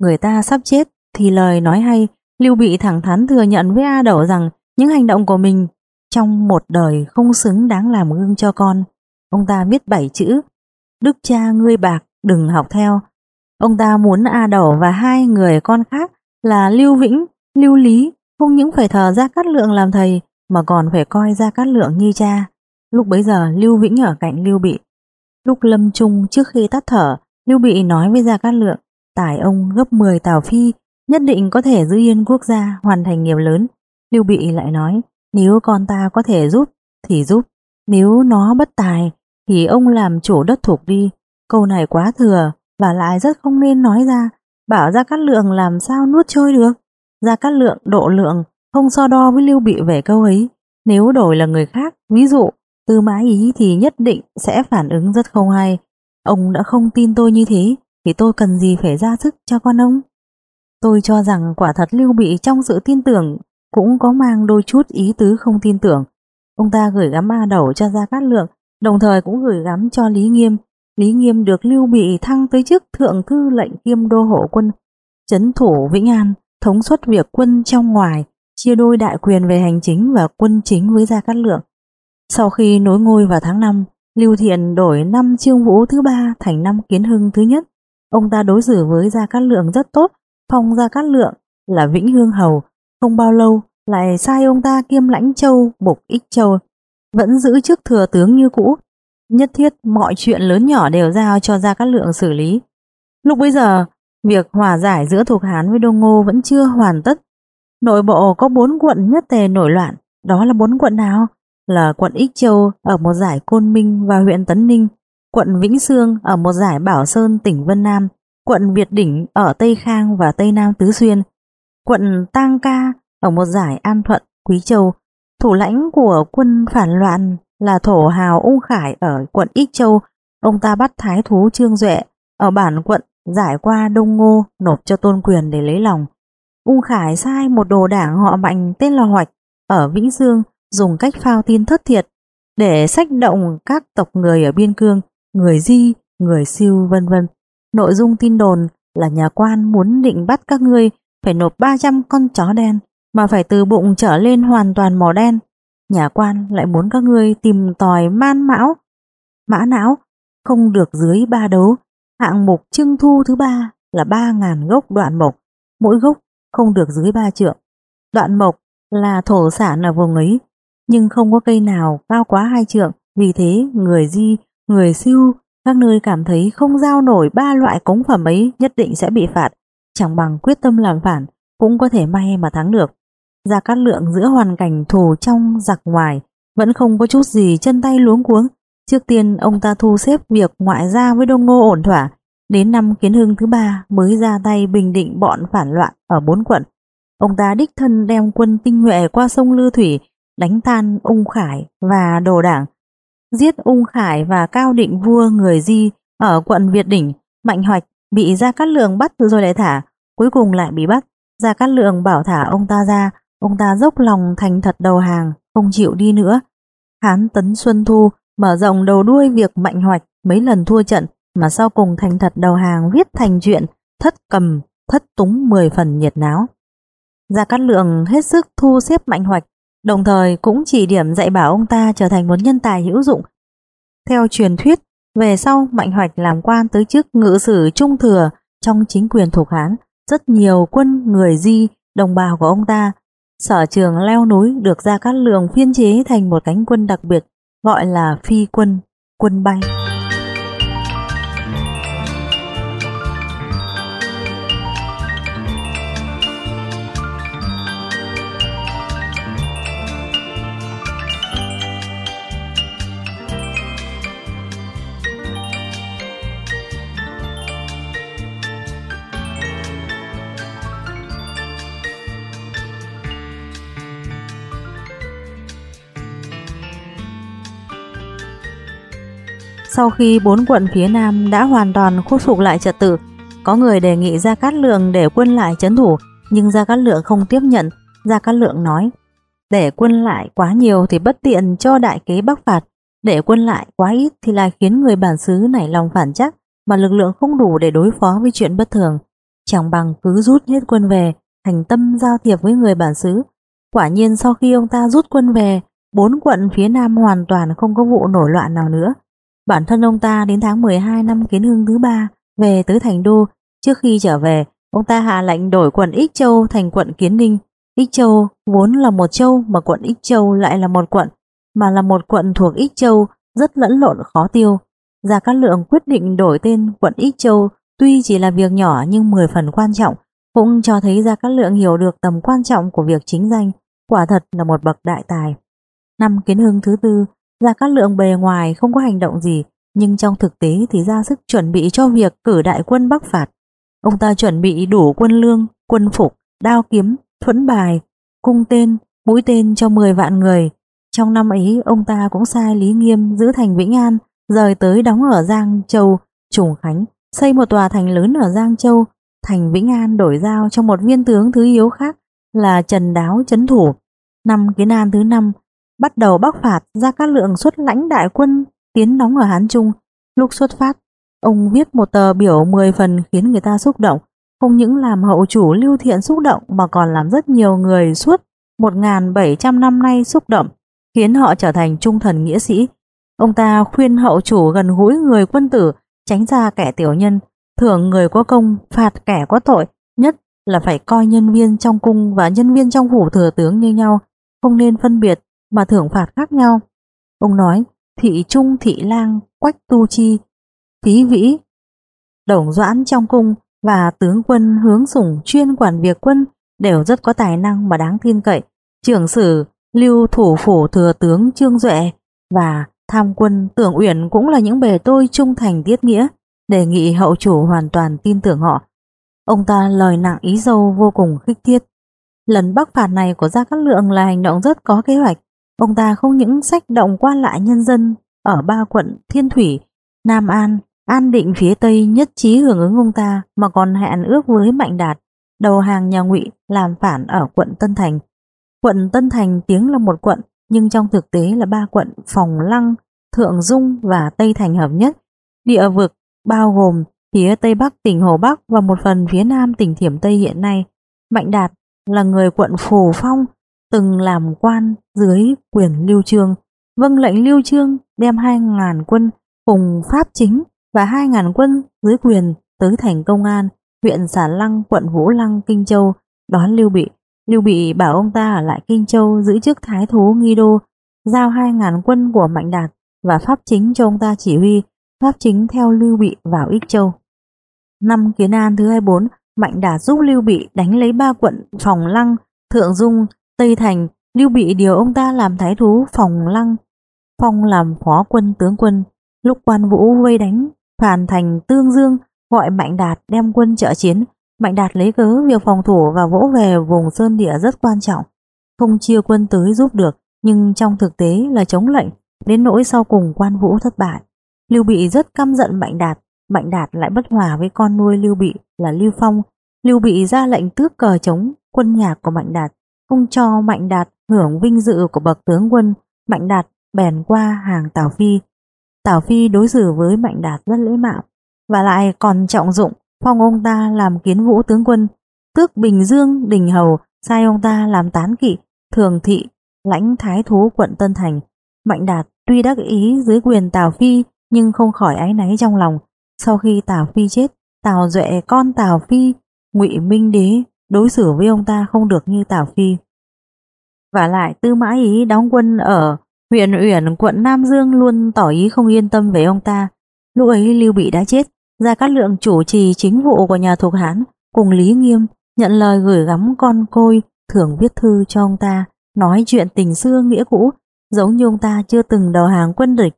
Người ta sắp chết thì lời nói hay, Lưu Bị thẳng thắn thừa nhận với A Đẩu rằng những hành động của mình trong một đời không xứng đáng làm gương cho con. Ông ta viết bảy chữ, Đức cha ngươi bạc, đừng học theo. Ông ta muốn A Đẩu và hai người con khác là Lưu Vĩnh Lưu Lý không những phải thờ Gia Cát Lượng làm thầy mà còn phải coi Gia Cát Lượng như cha. Lúc bấy giờ Lưu Vĩnh ở cạnh Lưu Bị. Lúc lâm chung trước khi tắt thở, Lưu Bị nói với Gia Cát Lượng, tài ông gấp 10 tàu phi, nhất định có thể giữ yên quốc gia, hoàn thành nghiệp lớn. Lưu Bị lại nói, nếu con ta có thể giúp, thì giúp. Nếu nó bất tài, thì ông làm chủ đất thuộc đi. Câu này quá thừa, và lại rất không nên nói ra, bảo ra Cát Lượng làm sao nuốt trôi được. Ra Cát Lượng, Độ Lượng không so đo với Lưu Bị về câu ấy. Nếu đổi là người khác, ví dụ Tư Mã Ý thì nhất định sẽ phản ứng rất không hay. Ông đã không tin tôi như thế, thì tôi cần gì phải ra sức cho con ông? Tôi cho rằng quả thật Lưu Bị trong sự tin tưởng cũng có mang đôi chút ý tứ không tin tưởng. Ông ta gửi gắm A Đầu cho Gia Cát Lượng, đồng thời cũng gửi gắm cho Lý Nghiêm. Lý Nghiêm được Lưu Bị thăng tới chức thượng thư lệnh kiêm đô hộ quân, chấn thủ Vĩnh An, thống suất việc quân trong ngoài, chia đôi đại quyền về hành chính và quân chính với Gia Cát Lượng. Sau khi nối ngôi vào tháng 5, Lưu Thiện đổi năm Trương Vũ thứ ba thành năm Kiến Hưng thứ nhất. Ông ta đối xử với Gia Cát Lượng rất tốt, phong Gia Cát Lượng là Vĩnh Hương Hầu, không bao lâu lại sai ông ta kiêm lãnh châu, bục ích châu, vẫn giữ chức thừa tướng như cũ. Nhất thiết mọi chuyện lớn nhỏ đều giao cho Gia Cát Lượng xử lý. Lúc bấy giờ, Việc hòa giải giữa Thục Hán với Đô Ngô vẫn chưa hoàn tất. Nội bộ có bốn quận nhất tề nổi loạn, đó là bốn quận nào? Là quận Ích Châu ở một giải Côn Minh và huyện Tấn Ninh, quận Vĩnh Sương ở một giải Bảo Sơn tỉnh Vân Nam quận Việt Đỉnh ở Tây Khang và Tây Nam Tứ Xuyên, quận Tang Ca ở một giải An Thuận, Quý Châu. Thủ lãnh của quân phản loạn là thổ hào Ung Khải ở quận Ích Châu. Ông ta bắt thái thú Trương Duệ ở bản quận giải qua Đông Ngô nộp cho tôn quyền để lấy lòng. Ung Khải sai một đồ đảng họ mạnh tên là Hoạch ở Vĩnh Dương dùng cách phao tin thất thiệt để sách động các tộc người ở biên cương, người Di, người Siêu vân vân. Nội dung tin đồn là nhà quan muốn định bắt các ngươi phải nộp 300 con chó đen mà phải từ bụng trở lên hoàn toàn màu đen. Nhà quan lại muốn các ngươi tìm tòi man mão, mã não, không được dưới ba đấu. Hạng mục trưng thu thứ ba là ba ngàn gốc đoạn mộc, mỗi gốc không được dưới ba trượng. Đoạn mộc là thổ sản ở vùng ấy, nhưng không có cây nào cao quá hai trượng, vì thế người di, người siêu, các nơi cảm thấy không giao nổi ba loại cống phẩm ấy nhất định sẽ bị phạt, chẳng bằng quyết tâm làm phản, cũng có thể may mà thắng được. Gia Cát Lượng giữa hoàn cảnh thù trong giặc ngoài, vẫn không có chút gì chân tay luống cuống. Trước tiên ông ta thu xếp việc ngoại giao với Đông Ngô ổn thỏa, đến năm Kiến Hưng thứ ba mới ra tay bình định bọn phản loạn ở bốn quận. Ông ta đích thân đem quân tinh nhuệ qua sông Lư Thủy, đánh tan Ung Khải và Đồ Đảng, giết Ung Khải và Cao Định Vua người Di ở quận Việt Đỉnh, Mạnh Hoạch bị Gia Cát Lượng bắt rồi lại thả, cuối cùng lại bị bắt. Gia Cát Lượng bảo thả ông ta ra, ông ta dốc lòng thành thật đầu hàng, không chịu đi nữa. Hán Tấn Xuân Thu mở rộng đầu đuôi việc Mạnh Hoạch mấy lần thua trận mà sau cùng thành thật đầu hàng viết thành chuyện thất cầm, thất túng 10 phần nhiệt náo. Gia Cát Lượng hết sức thu xếp Mạnh Hoạch, đồng thời cũng chỉ điểm dạy bảo ông ta trở thành một nhân tài hữu dụng. Theo truyền thuyết, về sau Mạnh Hoạch làm quan tới chức ngự sử trung thừa trong chính quyền thuộc Hán, rất nhiều quân người Di, đồng bào của ông ta. Sở trường leo núi được Gia Cát Lượng phiên chế thành một cánh quân đặc biệt, gọi là phi quân, quân bay. Sau khi bốn quận phía Nam đã hoàn toàn khôi phục lại trật tự, có người đề nghị Gia Cát Lượng để quân lại chấn thủ, nhưng Gia Cát Lượng không tiếp nhận. Gia Cát Lượng nói, để quân lại quá nhiều thì bất tiện cho đại kế bắc phạt, để quân lại quá ít thì lại khiến người bản xứ nảy lòng phản chắc, mà lực lượng không đủ để đối phó với chuyện bất thường. Chẳng bằng cứ rút hết quân về, thành tâm giao thiệp với người bản xứ. Quả nhiên sau khi ông ta rút quân về, bốn quận phía Nam hoàn toàn không có vụ nổi loạn nào nữa. Bản thân ông ta đến tháng 12 năm Kiến Hưng thứ ba về tới Thành Đô. Trước khi trở về, ông ta hạ lệnh đổi quận Ích Châu thành quận Kiến Ninh. Ích Châu vốn là một châu mà quận Ích Châu lại là một quận, mà là một quận thuộc Ích Châu rất lẫn lộn khó tiêu. Gia Cát Lượng quyết định đổi tên quận Ích Châu tuy chỉ là việc nhỏ nhưng 10 phần quan trọng, cũng cho thấy Gia Cát Lượng hiểu được tầm quan trọng của việc chính danh, quả thật là một bậc đại tài. Năm Kiến Hưng thứ tư, Gia Cát Lượng bề ngoài không có hành động gì, nhưng trong thực tế thì ra sức chuẩn bị cho việc cử đại quân bắc phạt. Ông ta chuẩn bị đủ quân lương, quân phục, đao kiếm, thuẫn bài, cung tên, mũi tên cho 10 vạn người. Trong năm ấy, ông ta cũng sai Lý Nghiêm giữ thành Vĩnh An, rời tới đóng ở Giang Châu, Trùng Khánh, xây một tòa thành lớn ở Giang Châu. Thành Vĩnh An đổi giao cho một viên tướng thứ yếu khác là Trần Đáo chấn thủ. Năm Kiến An thứ năm, bắt đầu bắc phạt ra các lượng xuất lãnh đại quân tiến đóng ở Hán Trung. Lúc xuất phát, ông viết một tờ biểu 10 phần khiến người ta xúc động, không những làm hậu chủ lưu thiện xúc động mà còn làm rất nhiều người suốt 1.700 năm nay xúc động, khiến họ trở thành trung thần nghĩa sĩ. Ông ta khuyên hậu chủ gần gũi người quân tử, tránh ra kẻ tiểu nhân, thưởng người có công, phạt kẻ có tội, nhất là phải coi nhân viên trong cung và nhân viên trong phủ thừa tướng như nhau, không nên phân biệt mà thưởng phạt khác nhau. Ông nói, thị trung thị lang, quách tu chi, phí vĩ, đồng doãn trong cung và tướng quân hướng sủng chuyên quản việc quân đều rất có tài năng mà đáng tin cậy. Trưởng sử lưu thủ phủ thừa tướng Trương Duệ và tham quân tưởng uyển cũng là những bề tôi trung thành tiết nghĩa. đề nghị hậu chủ hoàn toàn tin tưởng họ. Ông ta lời nặng ý sâu vô cùng khích thiết. Lần bắc phạt này của Gia Cát Lượng là hành động rất có kế hoạch. Ông ta không những sách động qua lại nhân dân ở ba quận Thiên Thủy, Nam An, An Định phía Tây nhất trí hưởng ứng ông ta mà còn hẹn ước với Mạnh Đạt đầu hàng nhà ngụy làm phản ở quận Tân Thành. Quận Tân Thành tiếng là một quận nhưng trong thực tế là ba quận Phòng Lăng, Thượng Dung và Tây Thành hợp nhất. Địa vực bao gồm phía Tây Bắc tỉnh Hồ Bắc và một phần phía Nam tỉnh Thiểm Tây hiện nay. Mạnh Đạt là người quận Phù Phong, từng làm quan dưới quyền Lưu Trương, vâng lệnh Lưu Trương đem 2.000 quân cùng Pháp chính và 2.000 quân dưới quyền tới thành công an, huyện Xà Lăng, quận Vũ Lăng, Kinh Châu, đón Lưu Bị. Lưu Bị bảo ông ta ở lại Kinh Châu giữ chức Thái Thú Nghi Đô, giao 2.000 quân của Mạnh Đạt và Pháp chính cho ông ta chỉ huy, Pháp chính theo Lưu Bị vào Ích Châu. Năm Kiến An thứ 24, Mạnh Đạt giúp Lưu Bị đánh lấy ba quận Phòng Lăng, Thượng Dung, Tây Thành, Lưu Bị điều ông ta làm thái thú Phòng Lăng, Phong làm phó quân tướng quân. Lúc quan vũ vây đánh, phản thành Tương Dương, gọi Mạnh Đạt đem quân trợ chiến. Mạnh Đạt lấy cớ việc phòng thủ và vỗ về vùng sơn địa rất quan trọng. Không chia quân tới giúp được, nhưng trong thực tế là chống lệnh, đến nỗi sau cùng quan vũ thất bại. Lưu Bị rất căm giận Mạnh Đạt, Mạnh Đạt lại bất hòa với con nuôi Lưu Bị là Lưu Phong. Lưu Bị ra lệnh tước cờ chống quân nhạc của Mạnh Đạt, không cho Mạnh Đạt hưởng vinh dự của bậc tướng quân. Mạnh Đạt bèn qua hàng Tào Phi. Tào Phi đối xử với Mạnh Đạt rất lễ mạo, và lại còn trọng dụng phong ông ta làm kiến vũ tướng quân, tước Bình Dương, Đình Hầu, sai ông ta làm tán kỵ, thường thị, lãnh thái thú quận Tân Thành. Mạnh Đạt tuy đắc ý dưới quyền Tào Phi nhưng không khỏi áy náy trong lòng. Sau khi Tào Phi chết, Tào Duệ con Tào Phi, ngụy Minh Đế đối xử với ông ta không được như Tào Phi. Và lại Tư Mã Ý đóng quân ở huyện Uyển quận Nam Dương luôn tỏ ý không yên tâm về ông ta. Lúc ấy Lưu Bị đã chết, Gia Cát Lượng chủ trì chính vụ của nhà thuộc Hán cùng Lý Nghiêm nhận lời gửi gắm con côi thường viết thư cho ông ta nói chuyện tình xưa nghĩa cũ giống như ông ta chưa từng đầu hàng quân địch.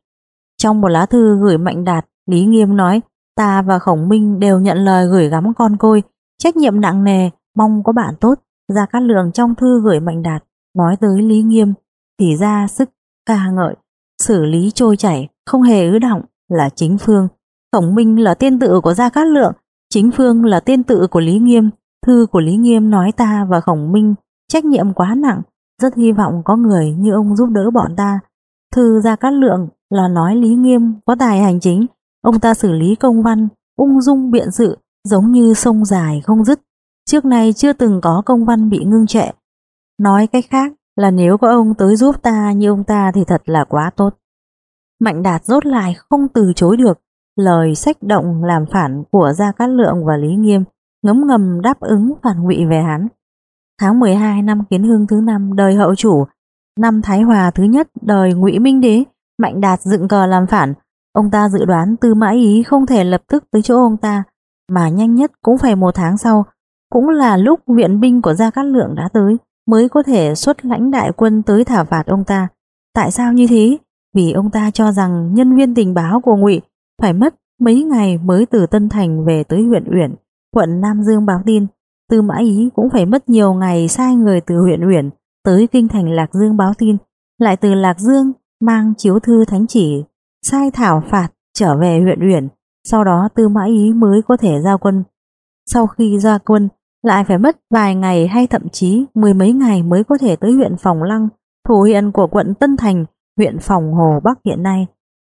Trong một lá thư gửi Mạnh Đạt, Lý Nghiêm nói ta và Khổng Minh đều nhận lời gửi gắm con côi, trách nhiệm nặng nề, mong có bạn tốt. Gia Cát Lượng trong thư gửi Mạnh Đạt nói tới Lý Nghiêm thì ra sức ca ngợi, xử lý trôi chảy, không hề ứ động là chính phương. Khổng Minh là tiên tự của Gia Cát Lượng, chính phương là tiên tự của Lý Nghiêm. Thư của Lý Nghiêm nói ta và Khổng Minh trách nhiệm quá nặng, rất hy vọng có người như ông giúp đỡ bọn ta. Thư Gia Cát Lượng là nói Lý Nghiêm có tài hành chính, ông ta xử lý công văn, ung dung biện sự, giống như sông dài không dứt. Trước nay chưa từng có công văn bị ngưng trệ. Nói cách khác, là nếu có ông tới giúp ta như ông ta thì thật là quá tốt. Mạnh Đạt rốt lại không từ chối được lời sách động làm phản của Gia Cát Lượng và Lý Nghiêm, ngấm ngầm đáp ứng phản ngụy về hắn. Tháng 12 năm Kiến Hưng thứ năm đời hậu chủ, năm Thái Hòa thứ nhất đời Ngụy Minh Đế, Mạnh Đạt dựng cờ làm phản, ông ta dự đoán Tư Mã Ý không thể lập tức tới chỗ ông ta, mà nhanh nhất cũng phải một tháng sau, cũng là lúc viện binh của Gia Cát Lượng đã tới mới có thể xuất lãnh đại quân tới thả phạt ông ta. Tại sao như thế? Vì ông ta cho rằng nhân viên tình báo của Ngụy phải mất mấy ngày mới từ Tân Thành về tới huyện Uyển, quận Nam Dương báo tin. Tư Mã Ý cũng phải mất nhiều ngày sai người từ huyện Uyển tới kinh thành Lạc Dương báo tin, lại từ Lạc Dương mang chiếu thư thánh chỉ sai thảo phạt trở về huyện Uyển, sau đó Tư Mã Ý mới có thể giao quân. Sau khi ra quân, lại phải mất vài ngày hay thậm chí mười mấy ngày mới có thể tới huyện Phòng Lăng, thủ huyện của quận Tân Thành, huyện Phòng Hồ Bắc hiện nay.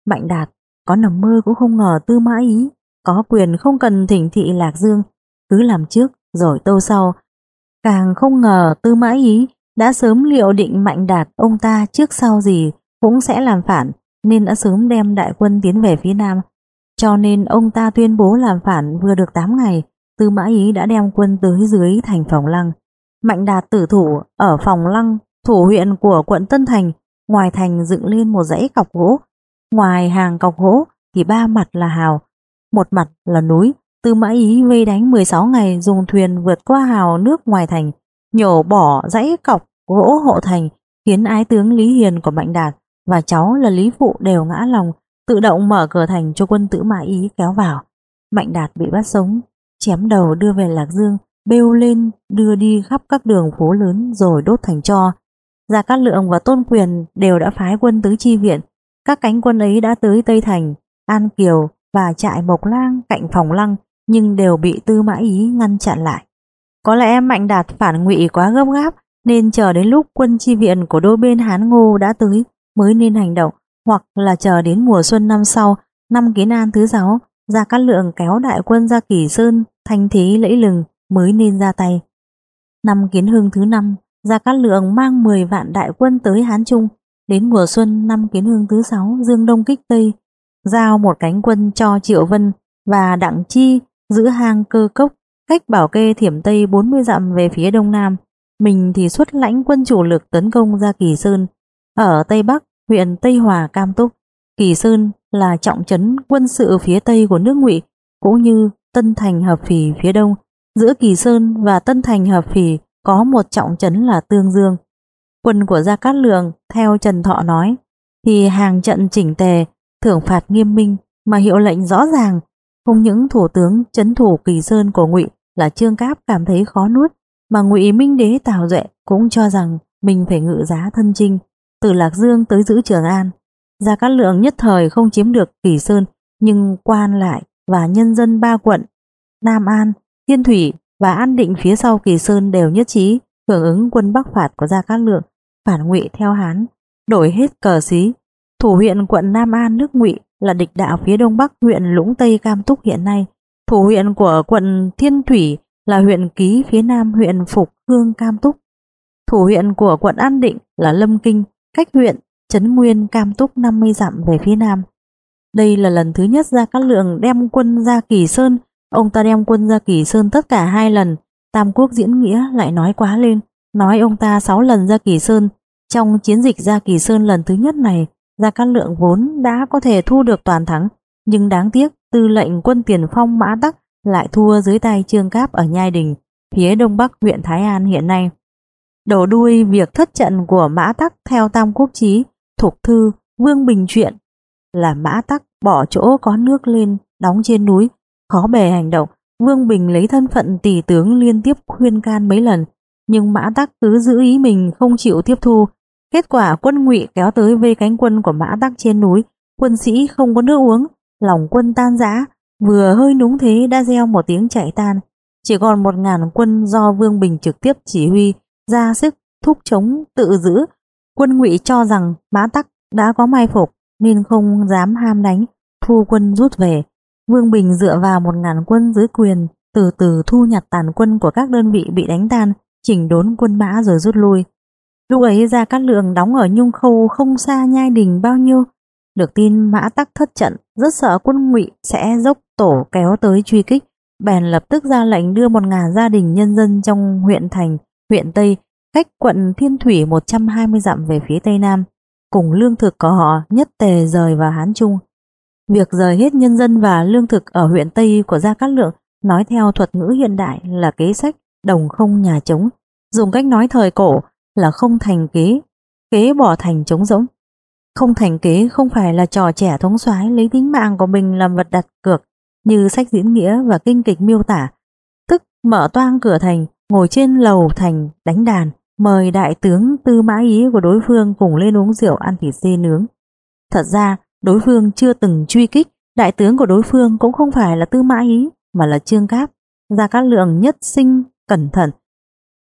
Mạnh Đạt có nằm mơ cũng không ngờ Tư Mã Ý có quyền không cần thỉnh thị Lạc Dương, cứ làm trước rồi tâu sau. Càng không ngờ Tư Mã Ý đã sớm liệu định Mạnh Đạt ông ta trước sau gì cũng sẽ làm phản, nên đã sớm đem đại quân tiến về phía Nam. Cho nên ông ta tuyên bố làm phản vừa được 8 ngày, Tư Mã Ý đã đem quân tới dưới thành phòng lăng. Mạnh đạt tử thủ ở phòng lăng, thủ huyện của quận Tân Thành, ngoài thành dựng lên một dãy cọc gỗ. Ngoài hàng cọc gỗ thì ba mặt là hào, một mặt là núi. Tư Mã Ý vây đánh 16 ngày dùng thuyền vượt qua hào nước ngoài thành, nhổ bỏ dãy cọc gỗ hộ thành, khiến ái tướng Lý Hiền của Mạnh Đạt và cháu là Lý Phụ đều ngã lòng, tự động mở cửa thành cho quân Tư Mã Ý kéo vào. Mạnh Đạt bị bắt sống, chém đầu đưa về Lạc Dương, bêu lên đưa đi khắp các đường phố lớn rồi đốt thành tro. Gia Cát Lượng và Tôn Quyền đều đã phái quân tới chi viện. Các cánh quân ấy đã tới Tây Thành, An Kiều và trại Mộc Lang cạnh phòng lăng nhưng đều bị Tư Mã Ý ngăn chặn lại. Có lẽ Mạnh Đạt phản ngụy quá gấp gáp nên chờ đến lúc quân chi viện của đôi bên Hán Ngô đã tới mới nên hành động hoặc là chờ đến mùa xuân năm sau năm Kiến An thứ sáu Gia Cát Lượng kéo đại quân ra Kỳ Sơn thanh thế lẫy lừng mới nên ra tay. Năm Kiến Hưng thứ năm Gia Cát Lượng mang 10 vạn đại quân tới Hán Trung đến mùa xuân năm Kiến Hưng thứ sáu Dương Đông kích Tây giao một cánh quân cho Triệu Vân và Đặng Chi giữ hang cơ cốc cách bảo kê thiểm Tây 40 dặm về phía đông nam. Mình thì xuất lãnh quân chủ lực tấn công ra Kỳ Sơn. Ở Tây Bắc, huyện Tây Hòa Cam Túc, Kỳ Sơn là trọng trấn quân sự phía Tây của nước Ngụy cũng như Tân Thành Hợp Phì phía Đông. Giữa Kỳ Sơn và Tân Thành Hợp Phì có một trọng trấn là Tương Dương. Quân của Gia Cát Lượng, theo Trần Thọ nói, thì hàng trận chỉnh tề, thưởng phạt nghiêm minh mà hiệu lệnh rõ ràng không những thủ tướng Trấn thủ Kỳ Sơn của Ngụy là Trương Cáp cảm thấy khó nuốt, mà Ngụy Minh Đế Tào Duệ cũng cho rằng mình phải ngự giá thân chinh từ Lạc Dương tới giữ Trường An. Gia Cát Lượng nhất thời không chiếm được Kỳ Sơn, nhưng quan lại và nhân dân ba quận Nam An, Thiên Thủy và An Định phía sau Kỳ Sơn đều nhất trí hưởng ứng quân Bắc phạt của Gia Cát Lượng, phản Ngụy theo Hán, đổi hết cờ xí. Thủ huyện quận Nam An nước Ngụy là địch đạo phía đông bắc huyện Lũng Tây Cam Túc hiện nay. Thủ huyện của quận Thiên Thủy là huyện Ký phía nam huyện Phục Hương Cam Túc. Thủ huyện của quận An Định là Lâm Kinh, cách huyện Trấn Nguyên Cam Túc 50 dặm về phía nam. Đây là lần thứ nhất gia Cát Lượng đem quân ra Kỳ Sơn, ông ta đem quân ra Kỳ Sơn tất cả hai lần, Tam Quốc diễn nghĩa lại nói quá lên, nói ông ta 6 lần ra Kỳ Sơn. Trong chiến dịch ra Kỳ Sơn lần thứ nhất này, Gia Cát Lượng vốn đã có thể thu được toàn thắng, nhưng đáng tiếc tư lệnh quân tiền phong Mã Tắc lại thua dưới tay Trương Cáp ở Nhai Đình, phía đông bắc huyện Thái An hiện nay. Đổ đuôi việc thất trận của Mã Tắc theo Tam Quốc Chí, Thục Thư, Vương Bình Truyện là Mã Tắc bỏ chỗ có nước lên đóng trên núi, khó bề hành động. Vương Bình lấy thân phận tỷ tướng liên tiếp khuyên can mấy lần, nhưng Mã Tắc cứ giữ ý mình không chịu tiếp thu, Kết quả quân ngụy kéo tới vây cánh quân của Mã Tắc trên núi, quân sĩ không có nước uống, lòng quân tan rã, vừa hơi núng thế đã gieo một tiếng chạy tan. Chỉ còn một ngàn quân do Vương Bình trực tiếp chỉ huy, ra sức thúc chống tự giữ. Quân ngụy cho rằng Mã Tắc đã có mai phục nên không dám ham đánh, thu quân rút về. Vương Bình dựa vào một ngàn quân dưới quyền, từ từ thu nhặt tàn quân của các đơn vị bị đánh tan, chỉnh đốn quân mã rồi rút lui. Lúc ấy ra các Lượng đóng ở Nhung Khâu không xa Nhai Đình bao nhiêu. Được tin Mã Tắc thất trận, rất sợ quân ngụy sẽ dốc tổ kéo tới truy kích, bèn lập tức ra lệnh đưa một ngàn gia đình nhân dân trong huyện thành, huyện Tây, cách quận Thiên Thủy 120 dặm về phía Tây Nam, cùng lương thực của họ nhất tề rời vào Hán Trung. Việc rời hết nhân dân và lương thực ở huyện Tây của Gia Cát Lượng nói theo thuật ngữ hiện đại là kế sách đồng không nhà trống, dùng cách nói thời cổ là không thành kế, kế bỏ thành trống rỗng. Không thành kế không phải là trò trẻ thống soái lấy tính mạng của mình làm vật đặt cược như sách diễn nghĩa và kinh kịch miêu tả, tức mở toang cửa thành, ngồi trên lầu thành đánh đàn, mời đại tướng tư mã ý của đối phương cùng lên uống rượu ăn thịt dê nướng. Thật ra, đối phương chưa từng truy kích, đại tướng của đối phương cũng không phải là tư mã ý, mà là trương cáp. Gia Cát Lượng nhất sinh, cẩn thận,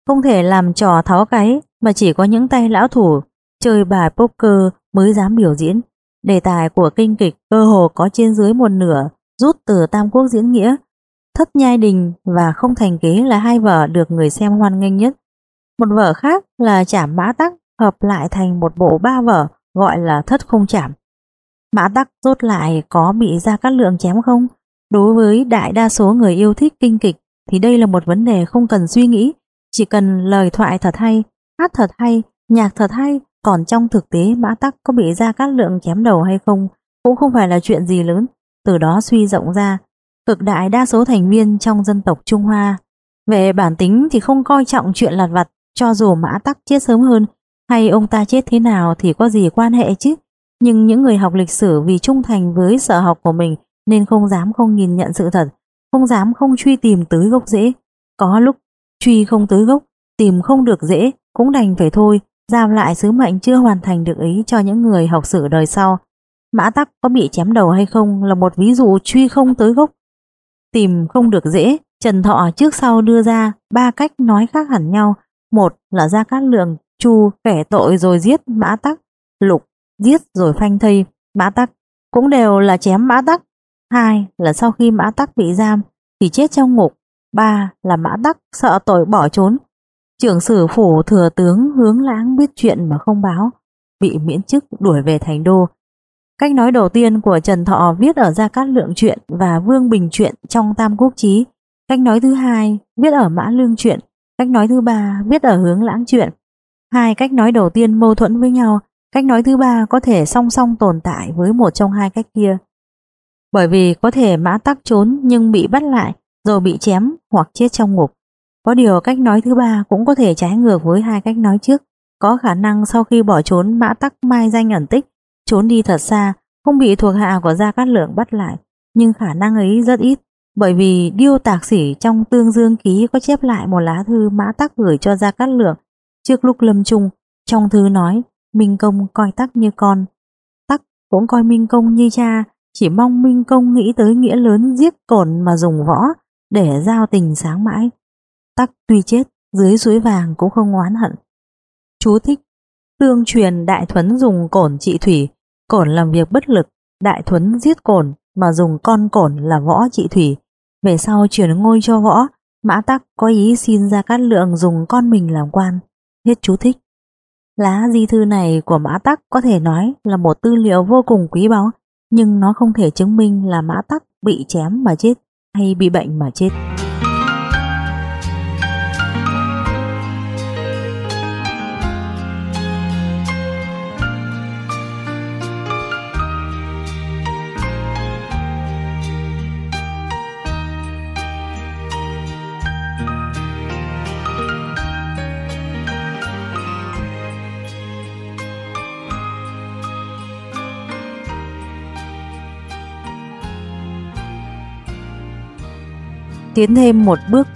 không thể làm trò tháo cái mà chỉ có những tay lão thủ chơi bài poker mới dám biểu diễn. Đề tài của kinh kịch cơ hồ có trên dưới một nửa rút từ Tam Quốc diễn nghĩa. Thất Nhai Đình và Không Thành Kế là hai vở được người xem hoan nghênh nhất. Một vở khác là Chảm Mã Tắc hợp lại thành một bộ ba vở gọi là Thất Không Chảm. Mã Tắc rốt lại có bị ra các lượng chém không? Đối với đại đa số người yêu thích kinh kịch thì đây là một vấn đề không cần suy nghĩ chỉ cần lời thoại thật hay, hát thật hay, nhạc thật hay, còn trong thực tế mã tắc có bị ra cát lượng chém đầu hay không cũng không phải là chuyện gì lớn, từ đó suy rộng ra, cực đại đa số thành viên trong dân tộc Trung Hoa. Về bản tính thì không coi trọng chuyện lặt vặt, cho dù mã tắc chết sớm hơn hay ông ta chết thế nào thì có gì quan hệ chứ. Nhưng những người học lịch sử vì trung thành với sở học của mình nên không dám không nhìn nhận sự thật, không dám không truy tìm tới gốc rễ. Có lúc truy không tới gốc, tìm không được dễ, cũng đành phải thôi, giao lại sứ mệnh chưa hoàn thành được ý cho những người học sử đời sau. Mã Tắc có bị chém đầu hay không là một ví dụ truy không tới gốc. Tìm không được dễ, Trần Thọ trước sau đưa ra ba cách nói khác hẳn nhau. Một là ra cát lượng, chu kẻ tội rồi giết Mã Tắc, lục giết rồi phanh thây Mã Tắc, cũng đều là chém Mã Tắc. Hai là sau khi Mã Tắc bị giam thì chết trong ngục. Ba là Mã Tắc sợ tội bỏ trốn. Trưởng sử phủ thừa tướng hướng lãng biết chuyện mà không báo, bị miễn chức đuổi về thành đô. Cách nói đầu tiên của Trần Thọ viết ở Gia Cát Lượng truyện và Vương Bình truyện trong Tam Quốc Chí. Cách nói thứ hai viết ở Mã Lương truyện. Cách nói thứ ba viết ở Hướng Lãng chuyện Hai cách nói đầu tiên mâu thuẫn với nhau, cách nói thứ ba có thể song song tồn tại với một trong hai cách kia. Bởi vì có thể Mã Tắc trốn nhưng bị bắt lại rồi bị chém hoặc chết trong ngục. Có điều cách nói thứ ba cũng có thể trái ngược với hai cách nói trước. Có khả năng sau khi bỏ trốn Mã Tắc mai danh ẩn tích trốn đi thật xa, không bị thuộc hạ của Gia Cát Lượng bắt lại, nhưng khả năng ấy rất ít, bởi vì Điêu Tạc Sĩ trong Tương Dương Ký có chép lại một lá thư Mã Tắc gửi cho Gia Cát Lượng trước lúc lâm chung, trong thư nói Minh Công coi Tắc như con, Tắc cũng coi Minh Công như cha, chỉ mong Minh Công nghĩ tới nghĩa lớn giết cổn mà dùng võ để giao tình sáng mãi. Tắc tuy chết, dưới suối vàng cũng không oán hận. Chú thích Tương truyền Đại Thuấn dùng cổn trị thủy, Cổn làm việc bất lực, đại thuấn giết cổn mà dùng con cổn là võ trị thủy. Về sau chuyển ngôi cho võ, mã tắc có ý xin ra cát lượng dùng con mình làm quan. Hết chú thích. Lá di thư này của mã tắc có thể nói là một tư liệu vô cùng quý báu, nhưng nó không thể chứng minh là mã tắc bị chém mà chết hay bị bệnh mà chết. Tiến thêm một bước.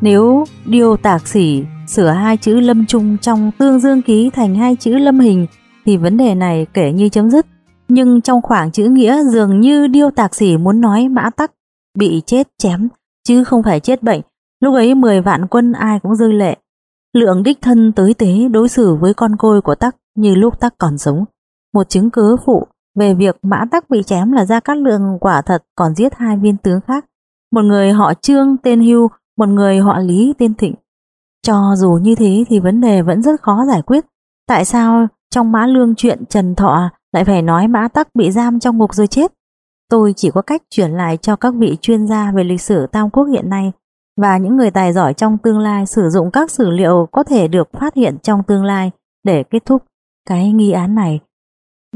Nếu điêu tạc sĩ sửa hai chữ lâm trung trong tương dương ký thành hai chữ lâm hình, thì vấn đề này kể như chấm dứt. Nhưng trong khoảng chữ nghĩa dường như điêu tạc sĩ muốn nói mã tắc, bị chết chém, chứ không phải chết bệnh. Lúc ấy 10 vạn quân ai cũng rơi lệ. Lượng đích thân tới tế đối xử với con côi của tắc như lúc tắc còn sống. Một chứng cứ phụ về việc mã tắc bị chém là ra các lượng quả thật còn giết hai viên tướng khác một người họ Trương tên Hưu, một người họ Lý tên Thịnh. Cho dù như thế thì vấn đề vẫn rất khó giải quyết. Tại sao trong mã lương chuyện Trần Thọ lại phải nói mã tắc bị giam trong ngục rồi chết? Tôi chỉ có cách chuyển lại cho các vị chuyên gia về lịch sử Tam Quốc hiện nay và những người tài giỏi trong tương lai sử dụng các sử liệu có thể được phát hiện trong tương lai để kết thúc cái nghi án này.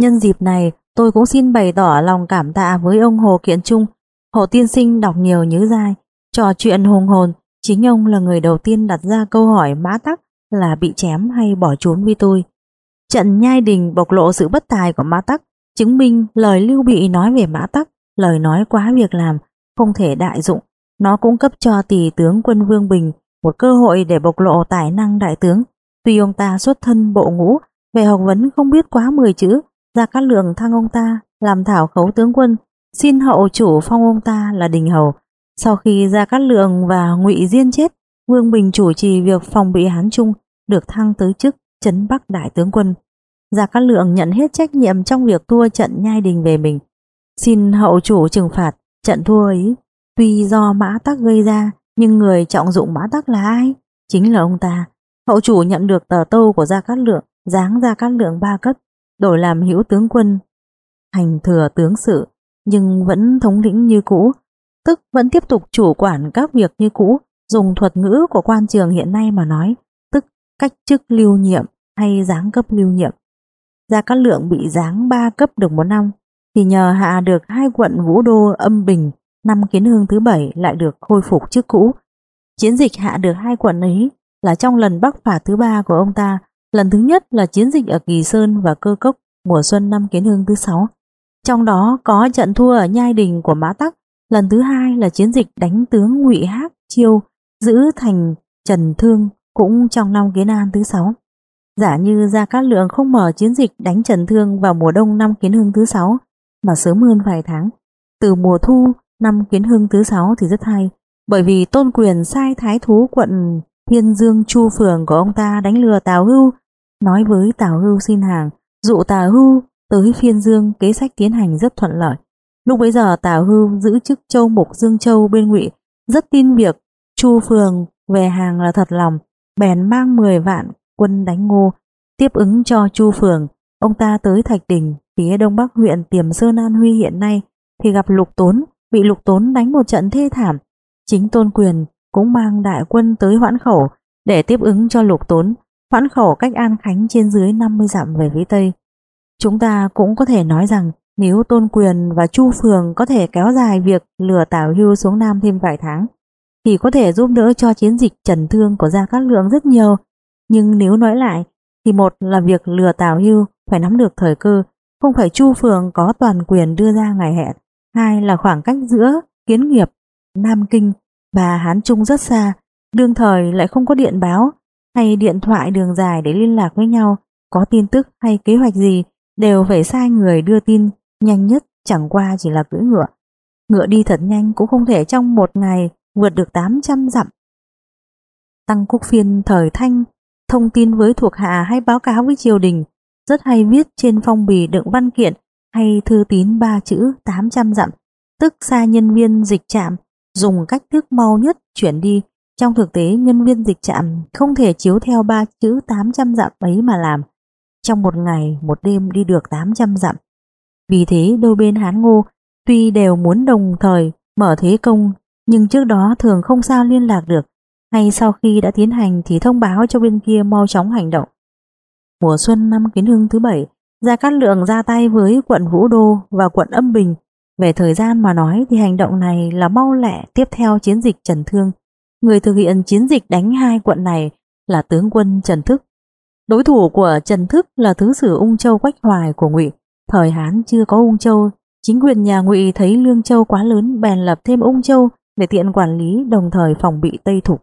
Nhân dịp này, tôi cũng xin bày tỏ lòng cảm tạ với ông Hồ Kiện Trung Hồ Tiên Sinh đọc nhiều nhớ dai, trò chuyện hùng hồn, chính ông là người đầu tiên đặt ra câu hỏi mã tắc là bị chém hay bỏ trốn với tôi. Trận nhai đình bộc lộ sự bất tài của mã tắc, chứng minh lời lưu bị nói về mã tắc, lời nói quá việc làm, không thể đại dụng. Nó cũng cấp cho tỷ tướng quân Vương Bình một cơ hội để bộc lộ tài năng đại tướng. Tuy ông ta xuất thân bộ ngũ, về học vấn không biết quá 10 chữ, ra các lượng thăng ông ta làm thảo khấu tướng quân xin hậu chủ phong ông ta là đình hầu. Sau khi ra cát lượng và ngụy Diên chết, Vương Bình chủ trì việc phòng bị Hán Trung được thăng tới chức chấn Bắc Đại tướng quân. Gia Cát Lượng nhận hết trách nhiệm trong việc thua trận nhai đình về mình. Xin hậu chủ trừng phạt trận thua ấy. Tuy do mã tắc gây ra, nhưng người trọng dụng mã tắc là ai? Chính là ông ta. Hậu chủ nhận được tờ tâu của Gia Cát Lượng, giáng Gia Cát Lượng ba cấp, đổi làm hữu tướng quân, hành thừa tướng sự, nhưng vẫn thống lĩnh như cũ, tức vẫn tiếp tục chủ quản các việc như cũ, dùng thuật ngữ của quan trường hiện nay mà nói, tức cách chức lưu nhiệm hay giáng cấp lưu nhiệm. Gia Cát Lượng bị giáng 3 cấp được một năm, thì nhờ hạ được hai quận Vũ Đô âm bình, năm kiến hương thứ bảy lại được khôi phục trước cũ. Chiến dịch hạ được hai quận ấy là trong lần bắc phạt thứ ba của ông ta, lần thứ nhất là chiến dịch ở Kỳ Sơn và Cơ Cốc mùa xuân năm kiến hương thứ sáu trong đó có trận thua ở nhai đình của Mã Tắc, lần thứ hai là chiến dịch đánh tướng Ngụy Hác Chiêu giữ thành Trần Thương cũng trong năm Kiến An thứ sáu. Giả như Gia Cát Lượng không mở chiến dịch đánh Trần Thương vào mùa đông năm Kiến Hưng thứ sáu mà sớm hơn vài tháng, từ mùa thu năm Kiến Hưng thứ sáu thì rất hay, bởi vì tôn quyền sai thái thú quận Thiên Dương Chu Phường của ông ta đánh lừa Tào Hưu, nói với Tào Hưu xin hàng, dụ Tào Hưu tới Phiên Dương kế sách tiến hành rất thuận lợi. Lúc bấy giờ Tào Hưu giữ chức châu mục Dương Châu bên Ngụy, rất tin việc Chu Phường về hàng là thật lòng, bèn mang 10 vạn quân đánh ngô, tiếp ứng cho Chu Phường. Ông ta tới Thạch Đình, phía đông bắc huyện Tiềm Sơn An Huy hiện nay, thì gặp Lục Tốn, bị Lục Tốn đánh một trận thê thảm. Chính Tôn Quyền cũng mang đại quân tới Hoãn Khẩu để tiếp ứng cho Lục Tốn. Hoãn Khẩu cách An Khánh trên dưới 50 dặm về phía Tây. Chúng ta cũng có thể nói rằng nếu Tôn Quyền và Chu Phường có thể kéo dài việc lừa Tào Hưu xuống Nam thêm vài tháng, thì có thể giúp đỡ cho chiến dịch trần thương của Gia Cát Lượng rất nhiều. Nhưng nếu nói lại, thì một là việc lừa Tào Hưu phải nắm được thời cơ, không phải Chu Phường có toàn quyền đưa ra ngày hẹn. Hai là khoảng cách giữa kiến nghiệp, Nam Kinh và Hán Trung rất xa, đương thời lại không có điện báo hay điện thoại đường dài để liên lạc với nhau, có tin tức hay kế hoạch gì đều phải sai người đưa tin nhanh nhất chẳng qua chỉ là cưỡi ngựa. Ngựa đi thật nhanh cũng không thể trong một ngày vượt được 800 dặm. Tăng Quốc Phiên thời Thanh thông tin với thuộc hạ hay báo cáo với triều đình, rất hay viết trên phong bì đựng văn kiện hay thư tín ba chữ 800 dặm, tức xa nhân viên dịch trạm dùng cách thức mau nhất chuyển đi. Trong thực tế nhân viên dịch trạm không thể chiếu theo ba chữ 800 dặm ấy mà làm. Trong một ngày, một đêm đi được 800 dặm. Vì thế đôi bên Hán Ngô tuy đều muốn đồng thời mở thế công nhưng trước đó thường không sao liên lạc được, hay sau khi đã tiến hành thì thông báo cho bên kia mau chóng hành động. Mùa xuân năm Kiến Hưng thứ bảy, Gia Cát Lượng ra tay với quận Vũ Đô và quận Âm Bình. Về thời gian mà nói thì hành động này là mau lẹ tiếp theo chiến dịch Trần Thương. Người thực hiện chiến dịch đánh hai quận này là tướng quân Trần Thức. Đối thủ của Trần Thức là thứ sử Ung Châu Quách Hoài của Ngụy. Thời Hán chưa có Ung Châu, chính quyền nhà Ngụy thấy Lương Châu quá lớn bèn lập thêm Ung Châu để tiện quản lý đồng thời phòng bị Tây Thục.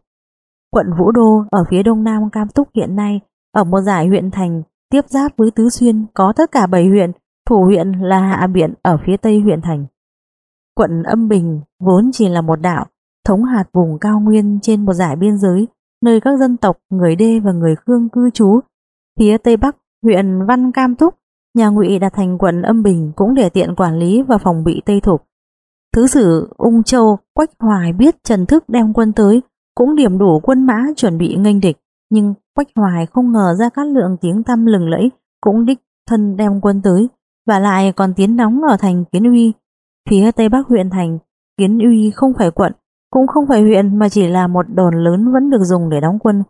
Quận Vũ Đô ở phía đông nam Cam Túc hiện nay ở một giải huyện thành tiếp giáp với Tứ Xuyên có tất cả 7 huyện, thủ huyện là Hạ Biện ở phía tây huyện thành. Quận Âm Bình vốn chỉ là một đảo, thống hạt vùng cao nguyên trên một giải biên giới, nơi các dân tộc người Đê và người Khương cư trú. Phía tây bắc, huyện Văn Cam Túc, nhà Ngụy đặt thành quận Âm Bình cũng để tiện quản lý và phòng bị Tây Thục. Thứ sử Ung Châu Quách Hoài biết Trần Thức đem quân tới, cũng điểm đủ quân mã chuẩn bị nghênh địch, nhưng Quách Hoài không ngờ ra các lượng tiếng tăm lừng lẫy cũng đích thân đem quân tới, và lại còn tiến đóng ở thành Kiến Uy. Phía tây bắc huyện thành, Kiến Uy không phải quận, cũng không phải huyện mà chỉ là một đồn lớn vẫn được dùng để đóng quân.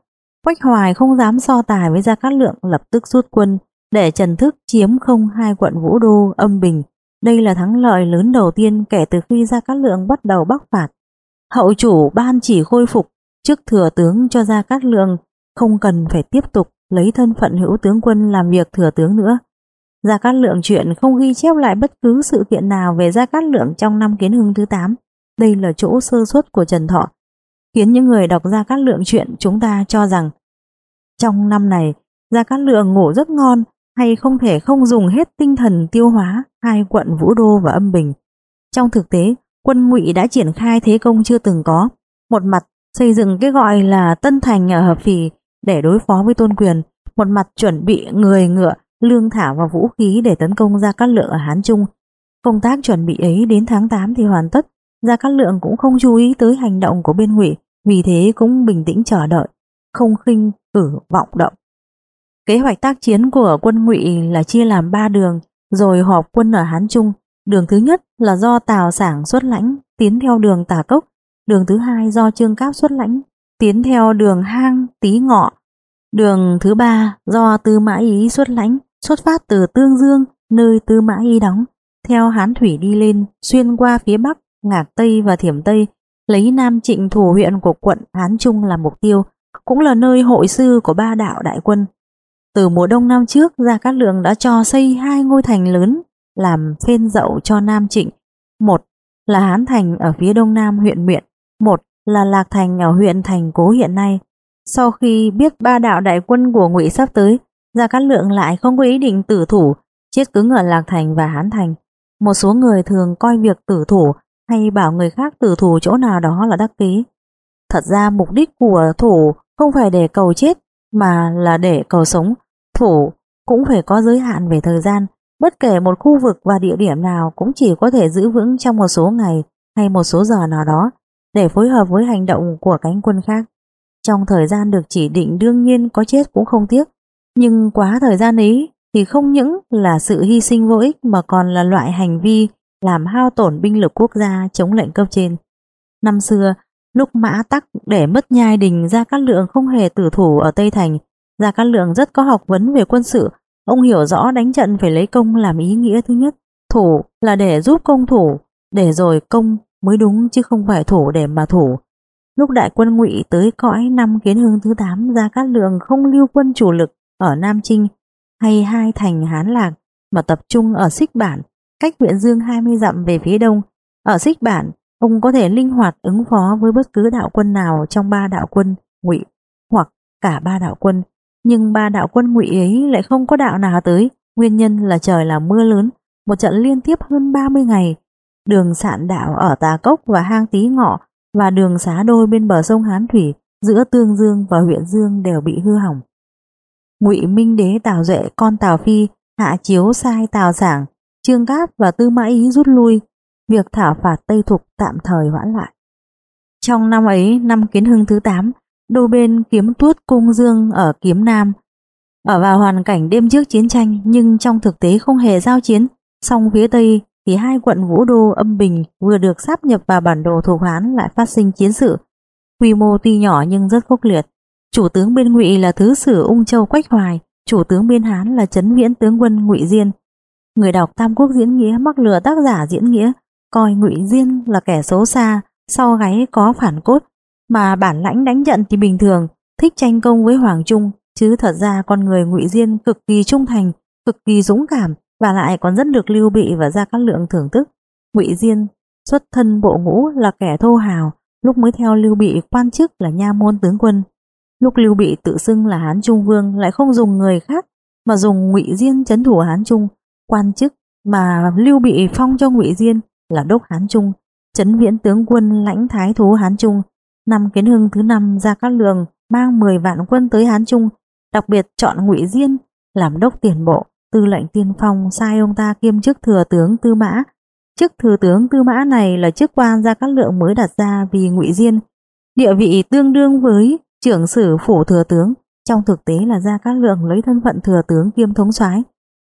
Quách Hoài không dám so tài với Gia Cát Lượng lập tức rút quân để Trần Thức chiếm không hai quận Vũ Đô, Âm Bình đây là thắng lợi lớn đầu tiên kể từ khi Gia Cát Lượng bắt đầu bắc phạt. Hậu chủ ban chỉ khôi phục trước thừa tướng cho Gia Cát Lượng không cần phải tiếp tục lấy thân phận hữu tướng quân làm việc thừa tướng nữa. Gia Cát Lượng chuyện không ghi chép lại bất cứ sự kiện nào về Gia Cát Lượng trong năm Kiến Hưng thứ 8. Đây là chỗ sơ suất của Trần Thọ, khiến những người đọc Gia Cát Lượng chuyện chúng ta cho rằng trong năm này Gia Cát Lượng ngủ rất ngon hay không thể không dùng hết tinh thần tiêu hóa hai quận Vũ Đô và Âm Bình. Trong thực tế, quân Ngụy đã triển khai thế công chưa từng có. Một mặt xây dựng cái gọi là Tân Thành ở Hợp Phì để đối phó với Tôn Quyền, một mặt chuẩn bị người ngựa, lương thảo và vũ khí để tấn công Gia Cát Lượng ở Hán Trung. Công tác chuẩn bị ấy đến tháng 8 thì hoàn tất, Gia Cát Lượng cũng không chú ý tới hành động của bên Ngụy, vì thế cũng bình tĩnh chờ đợi, không khinh cử vọng động. Kế hoạch tác chiến của quân Ngụy là chia làm 3 đường, rồi họp quân ở Hán Trung. Đường thứ nhất là do Tào Sảng xuất lãnh, tiến theo đường Tả Cốc. Đường thứ hai do Trương Cáp xuất lãnh, tiến theo đường Hang, Tý Ngọ. Đường thứ ba do Tư Mã Ý xuất lãnh, xuất phát từ Tương Dương, nơi Tư Mã Ý đóng, theo Hán Thủy đi lên, xuyên qua phía Bắc, Ngạc Tây và Thiểm Tây, lấy Nam Trịnh thủ huyện của quận Hán Trung làm mục tiêu, cũng là nơi hội sư của ba đạo đại quân từ mùa đông năm trước, Gia Cát Lượng đã cho xây hai ngôi thành lớn làm phên dậu cho Nam Trịnh. Một là Hán Thành ở phía đông nam huyện Miện, một là Lạc Thành ở huyện Thành Cố hiện nay. Sau khi biết ba đạo đại quân của Ngụy sắp tới, Gia Cát Lượng lại không có ý định tử thủ, chết cứng ở Lạc Thành và Hán Thành. Một số người thường coi việc tử thủ hay bảo người khác tử thủ chỗ nào đó là đắc ký. Thật ra mục đích của thủ không phải để cầu chết mà là để cầu sống. Thủ cũng phải có giới hạn về thời gian, bất kể một khu vực và địa điểm nào cũng chỉ có thể giữ vững trong một số ngày hay một số giờ nào đó để phối hợp với hành động của cánh quân khác. Trong thời gian được chỉ định đương nhiên có chết cũng không tiếc, nhưng quá thời gian ấy thì không những là sự hy sinh vô ích mà còn là loại hành vi làm hao tổn binh lực quốc gia chống lệnh cấp trên. Năm xưa, lúc Mã Tắc để mất nhai đình Gia Cát Lượng không hề tử thủ ở Tây Thành, Gia Cát Lượng rất có học vấn về quân sự, ông hiểu rõ đánh trận phải lấy công làm ý nghĩa thứ nhất, thủ là để giúp công thủ, để rồi công mới đúng chứ không phải thủ để mà thủ. Lúc đại quân ngụy tới cõi năm kiến hương thứ 8, Gia Cát Lượng không lưu quân chủ lực ở Nam Trinh hay hai thành Hán Lạc mà tập trung ở Xích Bản, cách huyện Dương 20 dặm về phía đông. Ở Xích Bản, ông có thể linh hoạt ứng phó với bất cứ đạo quân nào trong ba đạo quân ngụy hoặc cả ba đạo quân. Nhưng ba đạo quân ngụy ấy lại không có đạo nào tới, nguyên nhân là trời là mưa lớn, một trận liên tiếp hơn 30 ngày. Đường sạn đạo ở Tà Cốc và Hang Tý Ngọ và đường xá đôi bên bờ sông Hán Thủy giữa Tương Dương và huyện Dương đều bị hư hỏng. Ngụy Minh Đế Tào Duệ con Tào Phi hạ chiếu sai Tào Sảng, Trương Cáp và Tư Mã Ý rút lui, việc thảo phạt Tây Thục tạm thời hoãn lại. Trong năm ấy, năm Kiến Hưng thứ 8, đôi bên kiếm tuốt cung dương ở Kiếm Nam, ở vào hoàn cảnh đêm trước chiến tranh nhưng trong thực tế không hề giao chiến, song phía Tây thì hai quận Vũ Đô âm Bình vừa được sáp nhập vào bản đồ thuộc Hán lại phát sinh chiến sự. Quy mô tuy nhỏ nhưng rất khốc liệt. Chủ tướng bên Ngụy là thứ sử Ung Châu Quách Hoài, chủ tướng biên Hán là Trấn Viễn tướng quân Ngụy Diên. Người đọc Tam Quốc diễn nghĩa mắc lừa tác giả diễn nghĩa, coi Ngụy Diên là kẻ xấu xa, sau gáy có phản cốt, mà bản lãnh đánh trận thì bình thường, thích tranh công với Hoàng Trung, chứ thật ra con người Ngụy Diên cực kỳ trung thành, cực kỳ dũng cảm và lại còn rất được Lưu Bị và Gia Cát Lượng thưởng thức. Ngụy Diên xuất thân bộ ngũ là kẻ thô hào, lúc mới theo Lưu Bị quan chức là nha môn tướng quân. Lúc Lưu Bị tự xưng là Hán Trung Vương lại không dùng người khác mà dùng Ngụy Diên chấn thủ Hán Trung, quan chức mà Lưu Bị phong cho Ngụy Diên là đốc Hán Trung, chấn viễn tướng quân lãnh thái thú Hán Trung. Năm Kiến Hưng thứ năm ra các lường mang 10 vạn quân tới Hán Trung, đặc biệt chọn Ngụy Diên làm đốc tiền bộ, tư lệnh tiên phong sai ông ta kiêm chức thừa tướng Tư Mã. Chức thừa tướng Tư Mã này là chức quan Gia các Lượng mới đặt ra vì Ngụy Diên, địa vị tương đương với trưởng sử phủ thừa tướng, trong thực tế là Gia các Lượng lấy thân phận thừa tướng kiêm thống soái,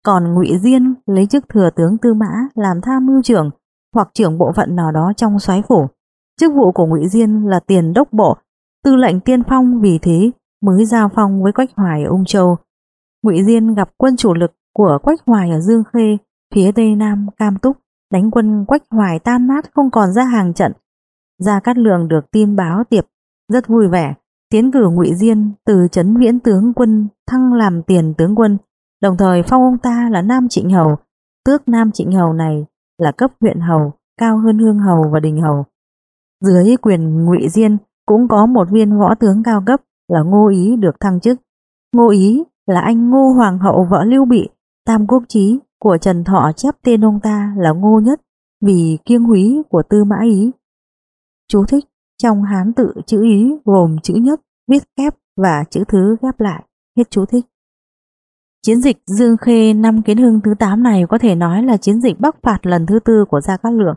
còn Ngụy Diên lấy chức thừa tướng Tư Mã làm tham mưu trưởng hoặc trưởng bộ phận nào đó trong soái phủ. Chức vụ của Ngụy Diên là tiền đốc bộ, tư lệnh tiên phong vì thế mới giao phong với Quách Hoài ở Ung Châu. Ngụy Diên gặp quân chủ lực của Quách Hoài ở Dương Khê, phía tây nam Cam Túc, đánh quân Quách Hoài tan nát không còn ra hàng trận. Gia Cát Lượng được tin báo tiệp rất vui vẻ, tiến cử Ngụy Diên từ trấn viễn tướng quân thăng làm tiền tướng quân, đồng thời phong ông ta là Nam Trịnh Hầu. Tước Nam Trịnh Hầu này là cấp huyện hầu, cao hơn hương hầu và đình hầu. Dưới quyền Ngụy Diên cũng có một viên võ tướng cao cấp là Ngô Ý được thăng chức. Ngô Ý là anh Ngô Hoàng hậu vợ Lưu Bị, tam quốc chí của Trần Thọ chép tên ông ta là Ngô Nhất vì kiêng húy của Tư Mã Ý. Chú thích trong Hán tự chữ Ý gồm chữ nhất, viết kép và chữ thứ ghép lại. Hết chú thích. Chiến dịch Dương Khê năm Kiến Hưng thứ 8 này có thể nói là chiến dịch bắc phạt lần thứ tư của Gia Cát Lượng.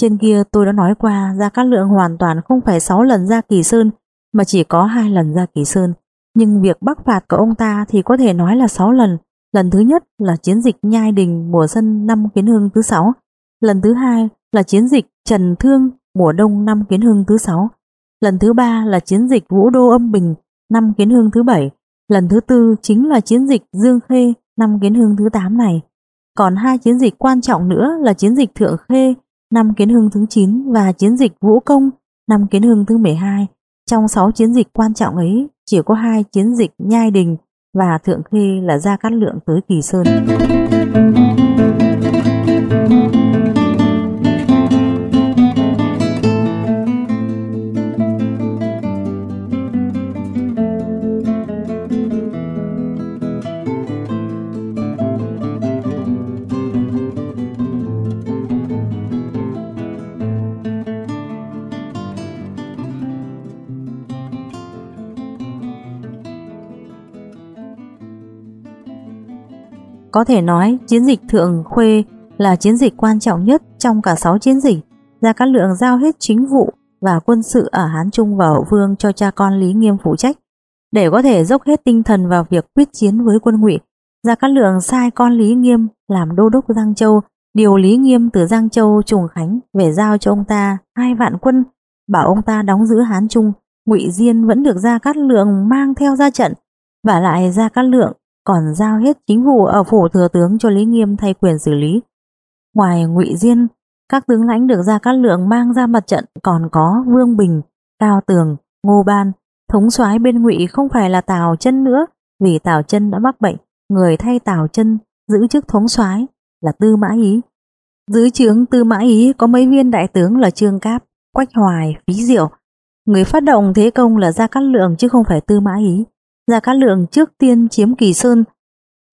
Trên kia tôi đã nói qua, Gia Cát Lượng hoàn toàn không phải 6 lần ra Kỳ Sơn, mà chỉ có hai lần ra Kỳ Sơn. Nhưng việc bắc phạt của ông ta thì có thể nói là 6 lần. Lần thứ nhất là chiến dịch Nhai Đình mùa xuân năm Kiến Hưng thứ 6. Lần thứ hai là chiến dịch Trần Thương mùa đông năm Kiến Hưng thứ 6. Lần thứ ba là chiến dịch Vũ Đô Âm Bình năm Kiến Hưng thứ 7. Lần thứ tư chính là chiến dịch Dương Khê năm Kiến Hưng thứ 8 này. Còn hai chiến dịch quan trọng nữa là chiến dịch Thượng Khê năm Kiến Hưng thứ 9 và chiến dịch Vũ Công năm Kiến Hưng thứ 12. Trong 6 chiến dịch quan trọng ấy, chỉ có hai chiến dịch Nhai Đình và Thượng Khê là ra cắt lượng tới Kỳ Sơn. Có thể nói chiến dịch Thượng Khuê là chiến dịch quan trọng nhất trong cả 6 chiến dịch. Gia Cát Lượng giao hết chính vụ và quân sự ở Hán Trung và Hậu Vương cho cha con Lý Nghiêm phụ trách. Để có thể dốc hết tinh thần vào việc quyết chiến với quân ngụy, Gia Cát Lượng sai con Lý Nghiêm làm đô đốc Giang Châu, điều Lý Nghiêm từ Giang Châu Trùng Khánh về giao cho ông ta hai vạn quân, bảo ông ta đóng giữ Hán Trung, Ngụy Diên vẫn được Gia Cát Lượng mang theo ra trận, và lại Gia Cát Lượng còn giao hết chính vụ ở phủ thừa tướng cho Lý Nghiêm thay quyền xử lý. Ngoài Ngụy Diên, các tướng lãnh được Gia Cát Lượng mang ra mặt trận còn có Vương Bình, Cao Tường, Ngô Ban, thống soái bên Ngụy không phải là Tào Chân nữa, vì Tào Chân đã mắc bệnh, người thay Tào Chân giữ chức thống soái là Tư Mã Ý. Dưới trướng Tư Mã Ý có mấy viên đại tướng là Trương Cáp, Quách Hoài, Phí Diệu. Người phát động thế công là Gia Cát Lượng chứ không phải Tư Mã Ý. Gia Cát Lượng trước tiên chiếm Kỳ Sơn.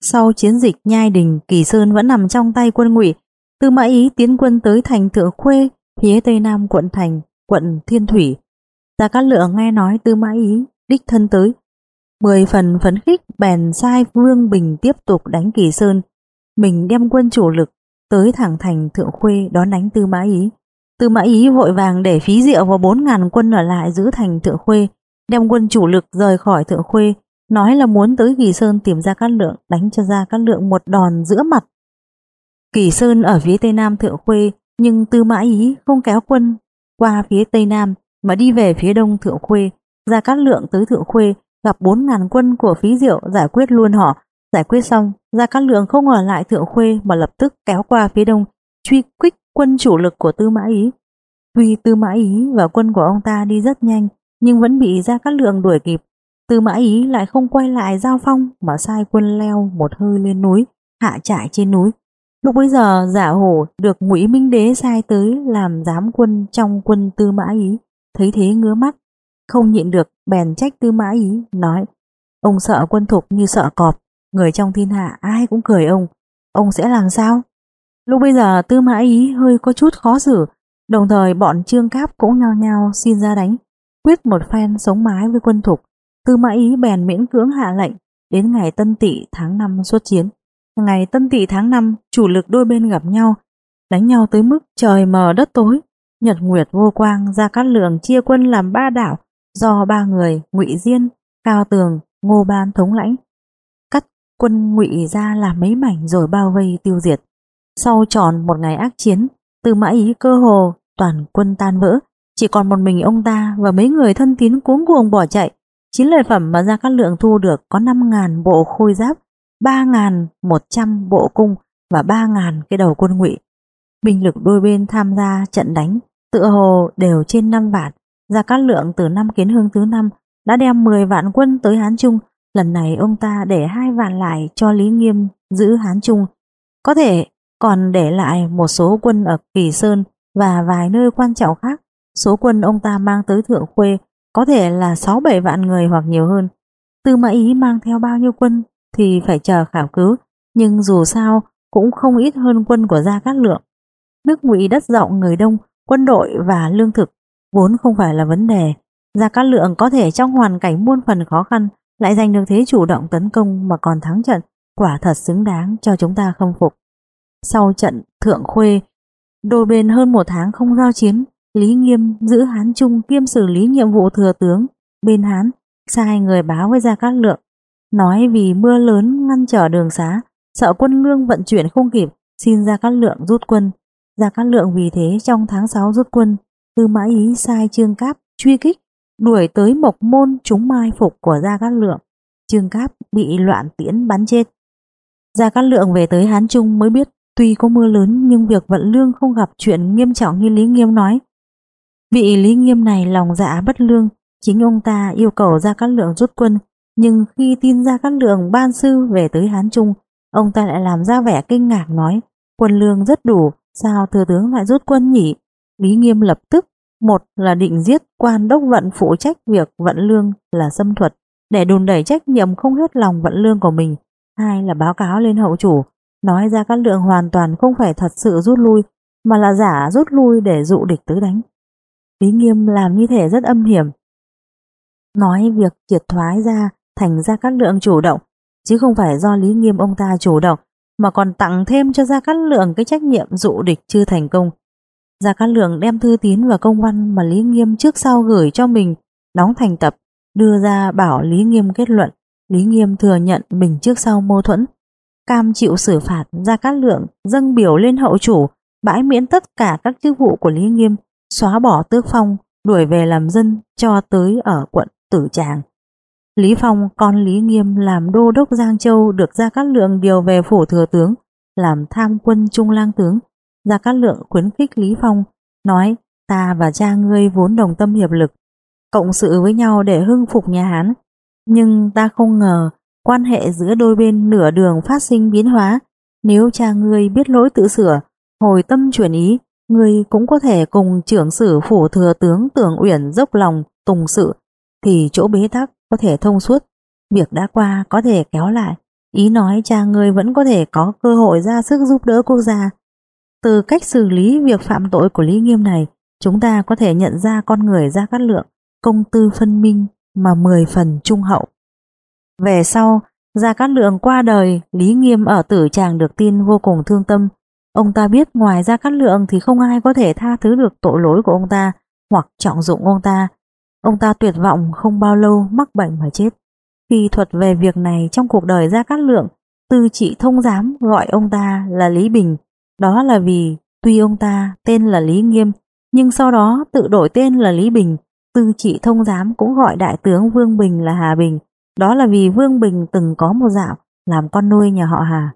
Sau chiến dịch Nhai Đình, Kỳ Sơn vẫn nằm trong tay quân Ngụy. Tư Mã Ý tiến quân tới thành Thượng Khuê, phía tây nam quận thành, quận Thiên Thủy. Gia Cát Lượng nghe nói Tư Mã Ý đích thân tới, mười phần phấn khích bèn sai Vương Bình tiếp tục đánh Kỳ Sơn. Mình đem quân chủ lực tới thẳng thành Thượng Khuê đón đánh Tư Mã Ý. Tư Mã Ý vội vàng để phí rượu và bốn ngàn quân ở lại giữ thành Thượng Khuê, đem quân chủ lực rời khỏi Thượng Khuê, nói là muốn tới Kỳ Sơn tìm ra Cát Lượng, đánh cho ra Cát Lượng một đòn giữa mặt. Kỳ Sơn ở phía tây nam Thượng Khuê, nhưng Tư Mã Ý không kéo quân qua phía tây nam mà đi về phía đông Thượng Khuê. Ra Cát Lượng tới Thượng Khuê gặp 4.000 quân của phí diệu giải quyết luôn họ. Giải quyết xong, ra Cát Lượng không ở lại Thượng Khuê mà lập tức kéo qua phía đông, truy kích quân chủ lực của Tư Mã Ý. Tuy Tư Mã Ý và quân của ông ta đi rất nhanh, nhưng vẫn bị Gia Cát Lượng đuổi kịp. Tư Mã Ý lại không quay lại giao phong mà sai quân leo một hơi lên núi, hạ trại trên núi. Lúc bấy giờ giả hổ được Ngụy Minh Đế sai tới làm giám quân trong quân Tư Mã Ý, thấy thế ngứa mắt, không nhịn được bèn trách Tư Mã Ý, nói Ông sợ quân thục như sợ cọp, người trong thiên hạ ai cũng cười ông, ông sẽ làm sao? Lúc bây giờ Tư Mã Ý hơi có chút khó xử, đồng thời bọn Trương Cáp cũng nhao nhao xin ra đánh, quyết một phen sống mái với quân thục. Tư Mã Ý bèn miễn cưỡng hạ lệnh, đến ngày Tân Tỵ tháng 5 xuất chiến. Ngày Tân Tỵ tháng 5, chủ lực đôi bên gặp nhau, đánh nhau tới mức trời mờ đất tối, nhật nguyệt vô quang ra cát lượng chia quân làm ba đảo, do ba người ngụy Diên, Cao Tường, Ngô Ban thống lãnh, cắt quân ngụy ra làm mấy mảnh rồi bao vây tiêu diệt. Sau tròn một ngày ác chiến, từ mã ý cơ hồ toàn quân tan vỡ, chỉ còn một mình ông ta và mấy người thân tín cuống cuồng bỏ chạy. Chiến lợi phẩm mà Gia Cát Lượng thu được có 5.000 bộ khôi giáp, 3.100 bộ cung và 3.000 cái đầu quân ngụy. Binh lực đôi bên tham gia trận đánh tựa hồ đều trên 5 vạn. Gia Cát Lượng từ năm Kiến Hương thứ năm đã đem 10 vạn quân tới Hán Trung, lần này ông ta để hai vạn lại cho Lý Nghiêm giữ Hán Trung. Có thể còn để lại một số quân ở Kỳ Sơn và vài nơi quan trọng khác. Số quân ông ta mang tới Thượng Khuê có thể là 6-7 vạn người hoặc nhiều hơn. Tư Mã Ý mang theo bao nhiêu quân thì phải chờ khảo cứu, nhưng dù sao cũng không ít hơn quân của Gia Cát Lượng. Nước Ngụy đất rộng người đông, quân đội và lương thực vốn không phải là vấn đề. Gia Cát Lượng có thể trong hoàn cảnh muôn phần khó khăn lại giành được thế chủ động tấn công mà còn thắng trận, quả thật xứng đáng cho chúng ta khâm phục. Sau trận Thượng Khuê, đôi bên hơn một tháng không giao chiến, Lý Nghiêm giữ Hán Trung kiêm xử lý nhiệm vụ thừa tướng bên Hán, sai người báo với Gia Cát Lượng, nói vì mưa lớn ngăn trở đường xá, sợ quân lương vận chuyển không kịp, xin Gia Cát Lượng rút quân. Gia Cát Lượng vì thế trong tháng 6 rút quân, Tư Mã Ý sai Trương Cáp truy kích, đuổi tới Mộc Môn chúng mai phục của Gia Cát Lượng. Trương Cáp bị loạn tiễn bắn chết. Gia Cát Lượng về tới Hán Trung mới biết tuy có mưa lớn nhưng việc vận lương không gặp chuyện nghiêm trọng như Lý Nghiêm nói. Vị Lý Nghiêm này lòng dạ bất lương, chính ông ta yêu cầu Gia Cát Lượng rút quân, nhưng khi tin Gia Cát Lượng ban sư về tới Hán Trung, ông ta lại làm ra vẻ kinh ngạc nói Quân lương rất đủ, sao thừa tướng lại rút quân nhỉ? Lý Nghiêm lập tức, một là định giết quan đốc vận phụ trách việc vận lương là xâm thuật, để đùn đẩy trách nhiệm không hết lòng vận lương của mình. Hai là báo cáo lên hậu chủ, nói ra các lượng hoàn toàn không phải thật sự rút lui, mà là giả rút lui để dụ địch tứ đánh. Lý Nghiêm làm như thể rất âm hiểm. Nói việc triệt thoái ra thành ra các lượng chủ động, chứ không phải do Lý Nghiêm ông ta chủ động, mà còn tặng thêm cho Gia Cát Lượng cái trách nhiệm dụ địch chưa thành công. Gia Cát Lượng đem thư tín và công văn mà Lý Nghiêm trước sau gửi cho mình, đóng thành tập, đưa ra bảo Lý Nghiêm kết luận. Lý Nghiêm thừa nhận mình trước sau mâu thuẫn, cam chịu xử phạt Gia Cát Lượng dâng biểu lên hậu chủ, bãi miễn tất cả các chức vụ của Lý Nghiêm, xóa bỏ tước phong, đuổi về làm dân cho tới ở quận Tử Tràng. Lý Phong con Lý Nghiêm làm đô đốc Giang Châu được Gia Cát Lượng điều về phủ thừa tướng, làm tham quân trung lang tướng. Gia Cát Lượng khuyến khích Lý Phong, nói ta và cha ngươi vốn đồng tâm hiệp lực, cộng sự với nhau để hưng phục nhà Hán. Nhưng ta không ngờ quan hệ giữa đôi bên nửa đường phát sinh biến hóa. Nếu cha ngươi biết lỗi tự sửa, hồi tâm chuyển ý, ngươi cũng có thể cùng trưởng sử phủ thừa tướng Tưởng Uyển dốc lòng tùng sự, thì chỗ bế tắc có thể thông suốt, việc đã qua có thể kéo lại. Ý nói cha ngươi vẫn có thể có cơ hội ra sức giúp đỡ quốc gia. Từ cách xử lý việc phạm tội của Lý Nghiêm này, chúng ta có thể nhận ra con người ra cát lượng, công tư phân minh mà mười phần trung hậu. Về sau, Gia Cát Lượng qua đời, Lý Nghiêm ở tử tràng được tin vô cùng thương tâm. Ông ta biết ngoài ra Cát Lượng thì không ai có thể tha thứ được tội lỗi của ông ta hoặc trọng dụng ông ta. Ông ta tuyệt vọng không bao lâu mắc bệnh mà chết. Khi thuật về việc này trong cuộc đời Gia Cát Lượng, tư trị thông giám gọi ông ta là Lý Bình. Đó là vì tuy ông ta tên là Lý Nghiêm, nhưng sau đó tự đổi tên là Lý Bình, tư trị thông giám cũng gọi đại tướng Vương Bình là Hà Bình. Đó là vì Vương Bình từng có một dạo làm con nuôi nhà họ Hà.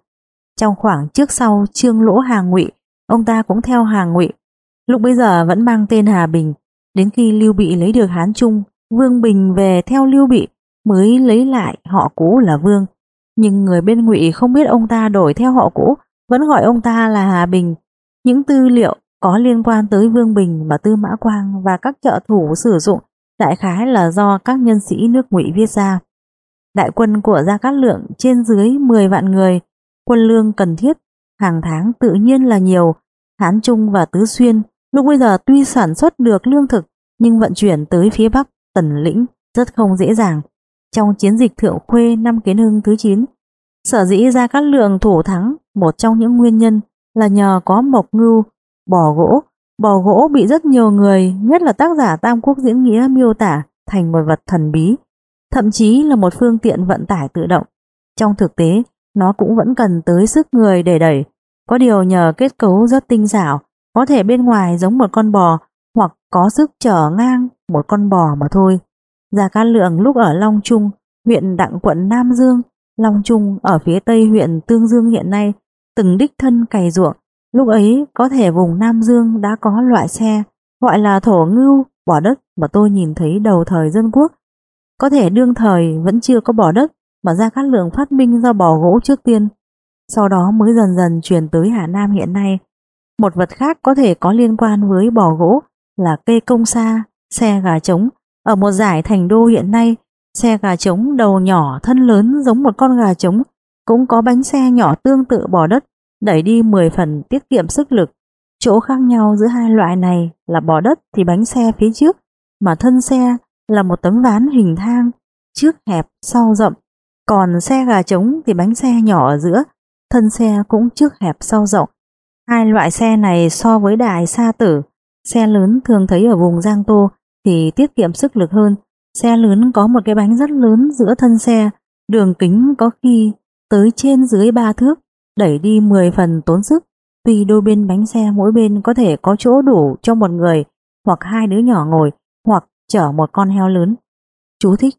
Trong khoảng trước sau trương lỗ hà ngụy, ông ta cũng theo hà ngụy. Lúc bây giờ vẫn mang tên Hà Bình, Đến khi Lưu Bị lấy được Hán Trung, Vương Bình về theo Lưu Bị mới lấy lại họ cũ là Vương. Nhưng người bên Ngụy không biết ông ta đổi theo họ cũ, vẫn gọi ông ta là Hà Bình. Những tư liệu có liên quan tới Vương Bình mà Tư Mã Quang và các trợ thủ sử dụng đại khái là do các nhân sĩ nước Ngụy viết ra. Đại quân của Gia Cát Lượng trên dưới 10 vạn người, quân lương cần thiết, hàng tháng tự nhiên là nhiều, Hán Trung và Tứ Xuyên Lúc bây giờ tuy sản xuất được lương thực nhưng vận chuyển tới phía Bắc Tần Lĩnh rất không dễ dàng. Trong chiến dịch Thượng Khuê năm Kiến Hưng thứ 9, sở dĩ ra các lượng thủ thắng một trong những nguyên nhân là nhờ có mộc ngưu, bò gỗ. Bò gỗ bị rất nhiều người, nhất là tác giả Tam Quốc diễn nghĩa miêu tả thành một vật thần bí, thậm chí là một phương tiện vận tải tự động. Trong thực tế, nó cũng vẫn cần tới sức người để đẩy. Có điều nhờ kết cấu rất tinh xảo, có thể bên ngoài giống một con bò hoặc có sức chở ngang một con bò mà thôi. Gia Cát Lượng lúc ở Long Trung, huyện Đặng quận Nam Dương, Long Trung ở phía tây huyện Tương Dương hiện nay, từng đích thân cày ruộng. Lúc ấy có thể vùng Nam Dương đã có loại xe gọi là thổ ngưu, bỏ đất mà tôi nhìn thấy đầu thời dân quốc. Có thể đương thời vẫn chưa có bỏ đất mà Gia Cát Lượng phát minh ra bò gỗ trước tiên. Sau đó mới dần dần truyền tới Hà Nam hiện nay một vật khác có thể có liên quan với bò gỗ là cây công sa, xe gà trống. Ở một giải thành đô hiện nay, xe gà trống đầu nhỏ thân lớn giống một con gà trống, cũng có bánh xe nhỏ tương tự bò đất, đẩy đi 10 phần tiết kiệm sức lực. Chỗ khác nhau giữa hai loại này là bò đất thì bánh xe phía trước, mà thân xe là một tấm ván hình thang, trước hẹp, sau rộng. Còn xe gà trống thì bánh xe nhỏ ở giữa, thân xe cũng trước hẹp sau rộng, Hai loại xe này so với đài xa tử, xe lớn thường thấy ở vùng Giang Tô thì tiết kiệm sức lực hơn. Xe lớn có một cái bánh rất lớn giữa thân xe, đường kính có khi tới trên dưới ba thước, đẩy đi 10 phần tốn sức. Tuy đôi bên bánh xe mỗi bên có thể có chỗ đủ cho một người hoặc hai đứa nhỏ ngồi hoặc chở một con heo lớn. Chú thích,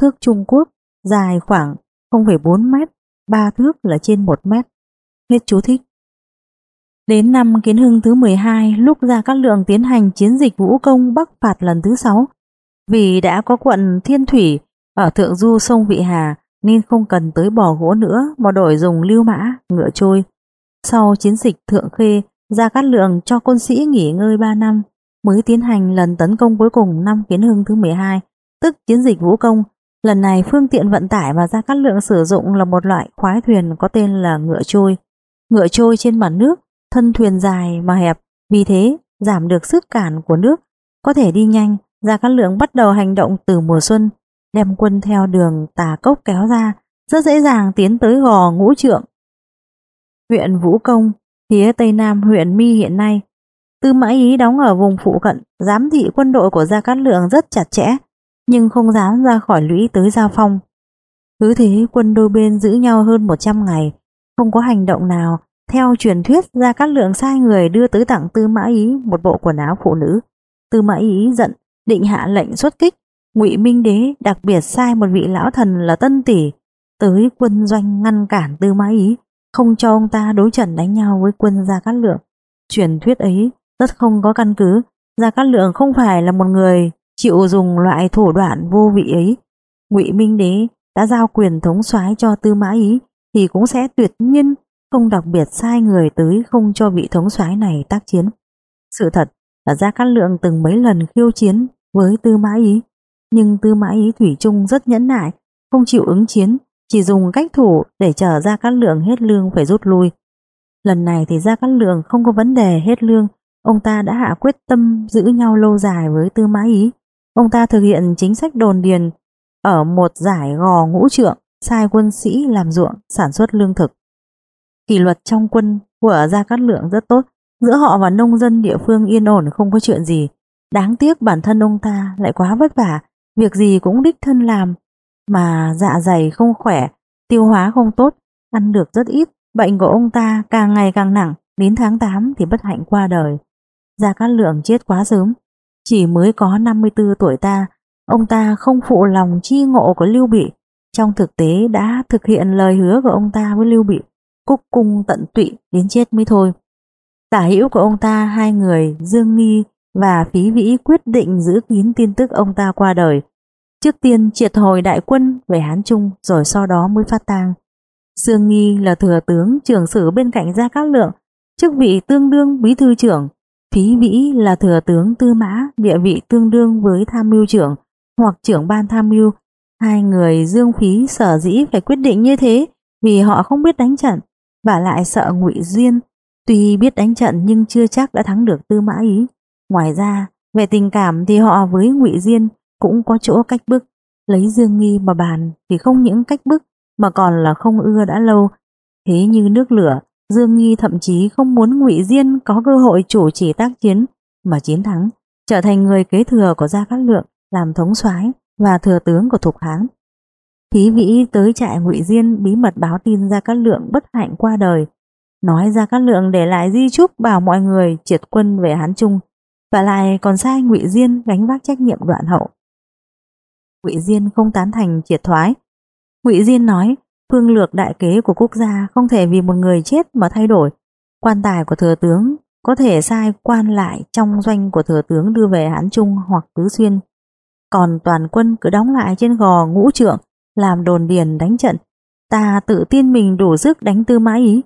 thước Trung Quốc dài khoảng 0,4 mét, 3 thước là trên 1 mét. Hết chú thích. Đến năm Kiến Hưng thứ 12, lúc Gia Cát Lượng tiến hành chiến dịch vũ công bắc phạt lần thứ 6, vì đã có quận Thiên Thủy ở thượng du sông Vị Hà nên không cần tới bò gỗ nữa mà đổi dùng lưu mã, ngựa trôi. Sau chiến dịch Thượng Khê, Gia Cát Lượng cho quân sĩ nghỉ ngơi 3 năm, mới tiến hành lần tấn công cuối cùng năm Kiến Hưng thứ 12, tức chiến dịch Vũ Công. Lần này phương tiện vận tải mà Gia Cát Lượng sử dụng là một loại khoái thuyền có tên là ngựa trôi. Ngựa trôi trên mặt nước, thân thuyền dài mà hẹp, vì thế giảm được sức cản của nước, có thể đi nhanh. Gia Cát Lượng bắt đầu hành động từ mùa xuân, đem quân theo đường tà cốc kéo ra, rất dễ dàng tiến tới gò ngũ trượng. Huyện Vũ Công, phía tây nam huyện Mi hiện nay, Tư Mã Ý đóng ở vùng phụ cận, giám thị quân đội của Gia Cát Lượng rất chặt chẽ, nhưng không dám ra khỏi lũy tới Giao Phong. Cứ thế quân đôi bên giữ nhau hơn 100 ngày, không có hành động nào. Theo truyền thuyết, Gia các Lượng sai người đưa tới tặng Tư Mã Ý một bộ quần áo phụ nữ. Tư Mã Ý giận, định hạ lệnh xuất kích. Ngụy Minh Đế đặc biệt sai một vị lão thần là Tân Tỷ tới quân doanh ngăn cản Tư Mã Ý, không cho ông ta đối trận đánh nhau với quân Gia Cát Lượng. Truyền thuyết ấy rất không có căn cứ, Gia Cát Lượng không phải là một người chịu dùng loại thủ đoạn vô vị ấy. Ngụy Minh Đế đã giao quyền thống soái cho Tư Mã Ý thì cũng sẽ tuyệt nhiên không đặc biệt sai người tới không cho vị thống soái này tác chiến. Sự thật là Gia Cát Lượng từng mấy lần khiêu chiến với Tư Mã Ý, nhưng Tư Mã Ý thủy chung rất nhẫn nại, không chịu ứng chiến, chỉ dùng cách thủ để chờ Gia Cát Lượng hết lương phải rút lui. Lần này thì Gia Cát Lượng không có vấn đề hết lương, ông ta đã hạ quyết tâm giữ nhau lâu dài với Tư Mã Ý. Ông ta thực hiện chính sách đồn điền ở một giải gò ngũ trượng, sai quân sĩ làm ruộng, sản xuất lương thực. Kỷ luật trong quân của Gia Cát Lượng rất tốt, giữa họ và nông dân địa phương yên ổn không có chuyện gì. Đáng tiếc bản thân ông ta lại quá vất vả, việc gì cũng đích thân làm, mà dạ dày không khỏe, tiêu hóa không tốt, ăn được rất ít, bệnh của ông ta càng ngày càng nặng, đến tháng 8 thì bất hạnh qua đời. Gia Cát Lượng chết quá sớm, chỉ mới có 54 tuổi ta, ông ta không phụ lòng chi ngộ của Lưu Bị, trong thực tế đã thực hiện lời hứa của ông ta với Lưu Bị, cúc cung tận tụy đến chết mới thôi. Tả hữu của ông ta hai người Dương Nghi và Phí Vĩ quyết định giữ kín tin tức ông ta qua đời. Trước tiên triệt hồi đại quân về Hán Trung rồi sau đó mới phát tang. Dương Nghi là thừa tướng trưởng sử bên cạnh Gia Cát Lượng, chức vị tương đương bí thư trưởng. Phí Vĩ là thừa tướng tư mã, địa vị tương đương với tham mưu trưởng hoặc trưởng ban tham mưu. Hai người Dương Phí sở dĩ phải quyết định như thế vì họ không biết đánh trận và lại sợ ngụy Diên. Tuy biết đánh trận nhưng chưa chắc đã thắng được tư mã ý. Ngoài ra, về tình cảm thì họ với ngụy Diên cũng có chỗ cách bức. Lấy Dương Nghi mà bàn thì không những cách bức mà còn là không ưa đã lâu. Thế như nước lửa, Dương Nghi thậm chí không muốn Ngụy Diên có cơ hội chủ trì tác chiến mà chiến thắng, trở thành người kế thừa của Gia Cát Lượng làm thống soái và thừa tướng của Thục Hán. Thí Vĩ tới trại Ngụy Diên bí mật báo tin Gia Cát Lượng bất hạnh qua đời, nói Gia Cát Lượng để lại di chúc bảo mọi người triệt quân về Hán Trung, và lại còn sai Ngụy Diên gánh vác trách nhiệm đoạn hậu. Ngụy Diên không tán thành triệt thoái. Ngụy Diên nói, phương lược đại kế của quốc gia không thể vì một người chết mà thay đổi. Quan tài của thừa tướng có thể sai quan lại trong doanh của thừa tướng đưa về Hán Trung hoặc Tứ Xuyên. Còn toàn quân cứ đóng lại trên gò ngũ trượng, làm đồn điền đánh trận. Ta tự tin mình đủ sức đánh tư mã ý.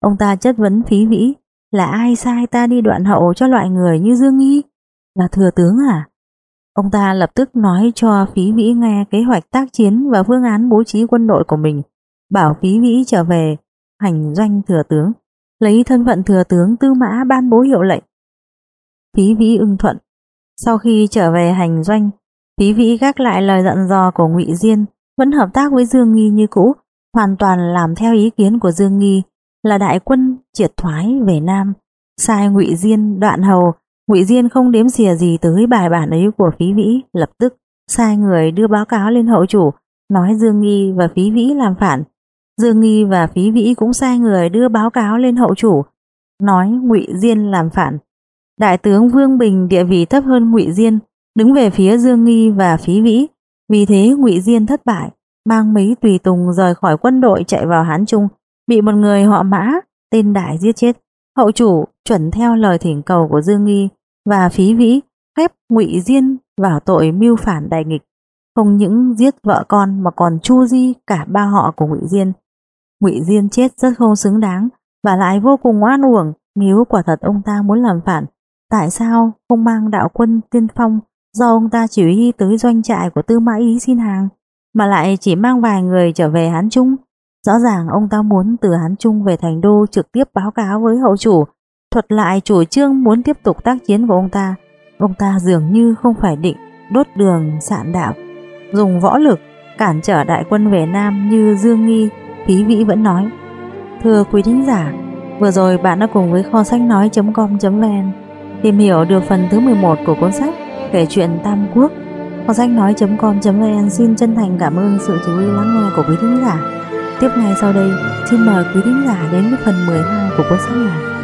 Ông ta chất vấn phí vĩ, là ai sai ta đi đoạn hậu cho loại người như Dương Nghi? Là thừa tướng à? Ông ta lập tức nói cho phí vĩ nghe kế hoạch tác chiến và phương án bố trí quân đội của mình, bảo phí vĩ trở về hành doanh thừa tướng, lấy thân phận thừa tướng tư mã ban bố hiệu lệnh. Phí vĩ ưng thuận. Sau khi trở về hành doanh, phí vĩ gác lại lời dặn dò của ngụy Diên, vẫn hợp tác với Dương Nghi như cũ, hoàn toàn làm theo ý kiến của Dương Nghi là đại quân triệt thoái về Nam, sai ngụy Diên đoạn hầu Ngụy Diên không đếm xìa gì tới bài bản ấy của Phí Vĩ, lập tức sai người đưa báo cáo lên hậu chủ, nói Dương Nghi và Phí Vĩ làm phản. Dương Nghi và Phí Vĩ cũng sai người đưa báo cáo lên hậu chủ, nói Ngụy Diên làm phản. Đại tướng Vương Bình địa vị thấp hơn Ngụy Diên, đứng về phía Dương Nghi và Phí Vĩ, vì thế Ngụy Diên thất bại, mang mấy tùy tùng rời khỏi quân đội chạy vào Hán Trung, bị một người họ Mã tên Đại giết chết. Hậu chủ chuẩn theo lời thỉnh cầu của Dương Nghi, và phí vĩ phép ngụy diên vào tội mưu phản đại nghịch không những giết vợ con mà còn chu di cả ba họ của ngụy diên ngụy diên chết rất không xứng đáng và lại vô cùng oan uổng nếu quả thật ông ta muốn làm phản. Tại sao không mang đạo quân tiên phong do ông ta chỉ huy tới doanh trại của Tư Mã Ý xin hàng, mà lại chỉ mang vài người trở về Hán Trung? Rõ ràng ông ta muốn từ Hán Trung về Thành Đô trực tiếp báo cáo với hậu chủ, thuật lại chủ trương muốn tiếp tục tác chiến của ông ta. Ông ta dường như không phải định đốt đường sạn đạo, dùng võ lực cản trở đại quân về Nam như Dương Nghi, Phí Vĩ vẫn nói. Thưa quý thính giả, vừa rồi bạn đã cùng với kho sách nói.com.vn tìm hiểu được phần thứ 11 của cuốn sách kể chuyện Tam Quốc. Kho sách nói.com.vn xin chân thành cảm ơn sự chú ý lắng nghe của quý thính giả. Tiếp ngay sau đây, xin mời quý thính giả đến với phần 12 của cuốn sách này.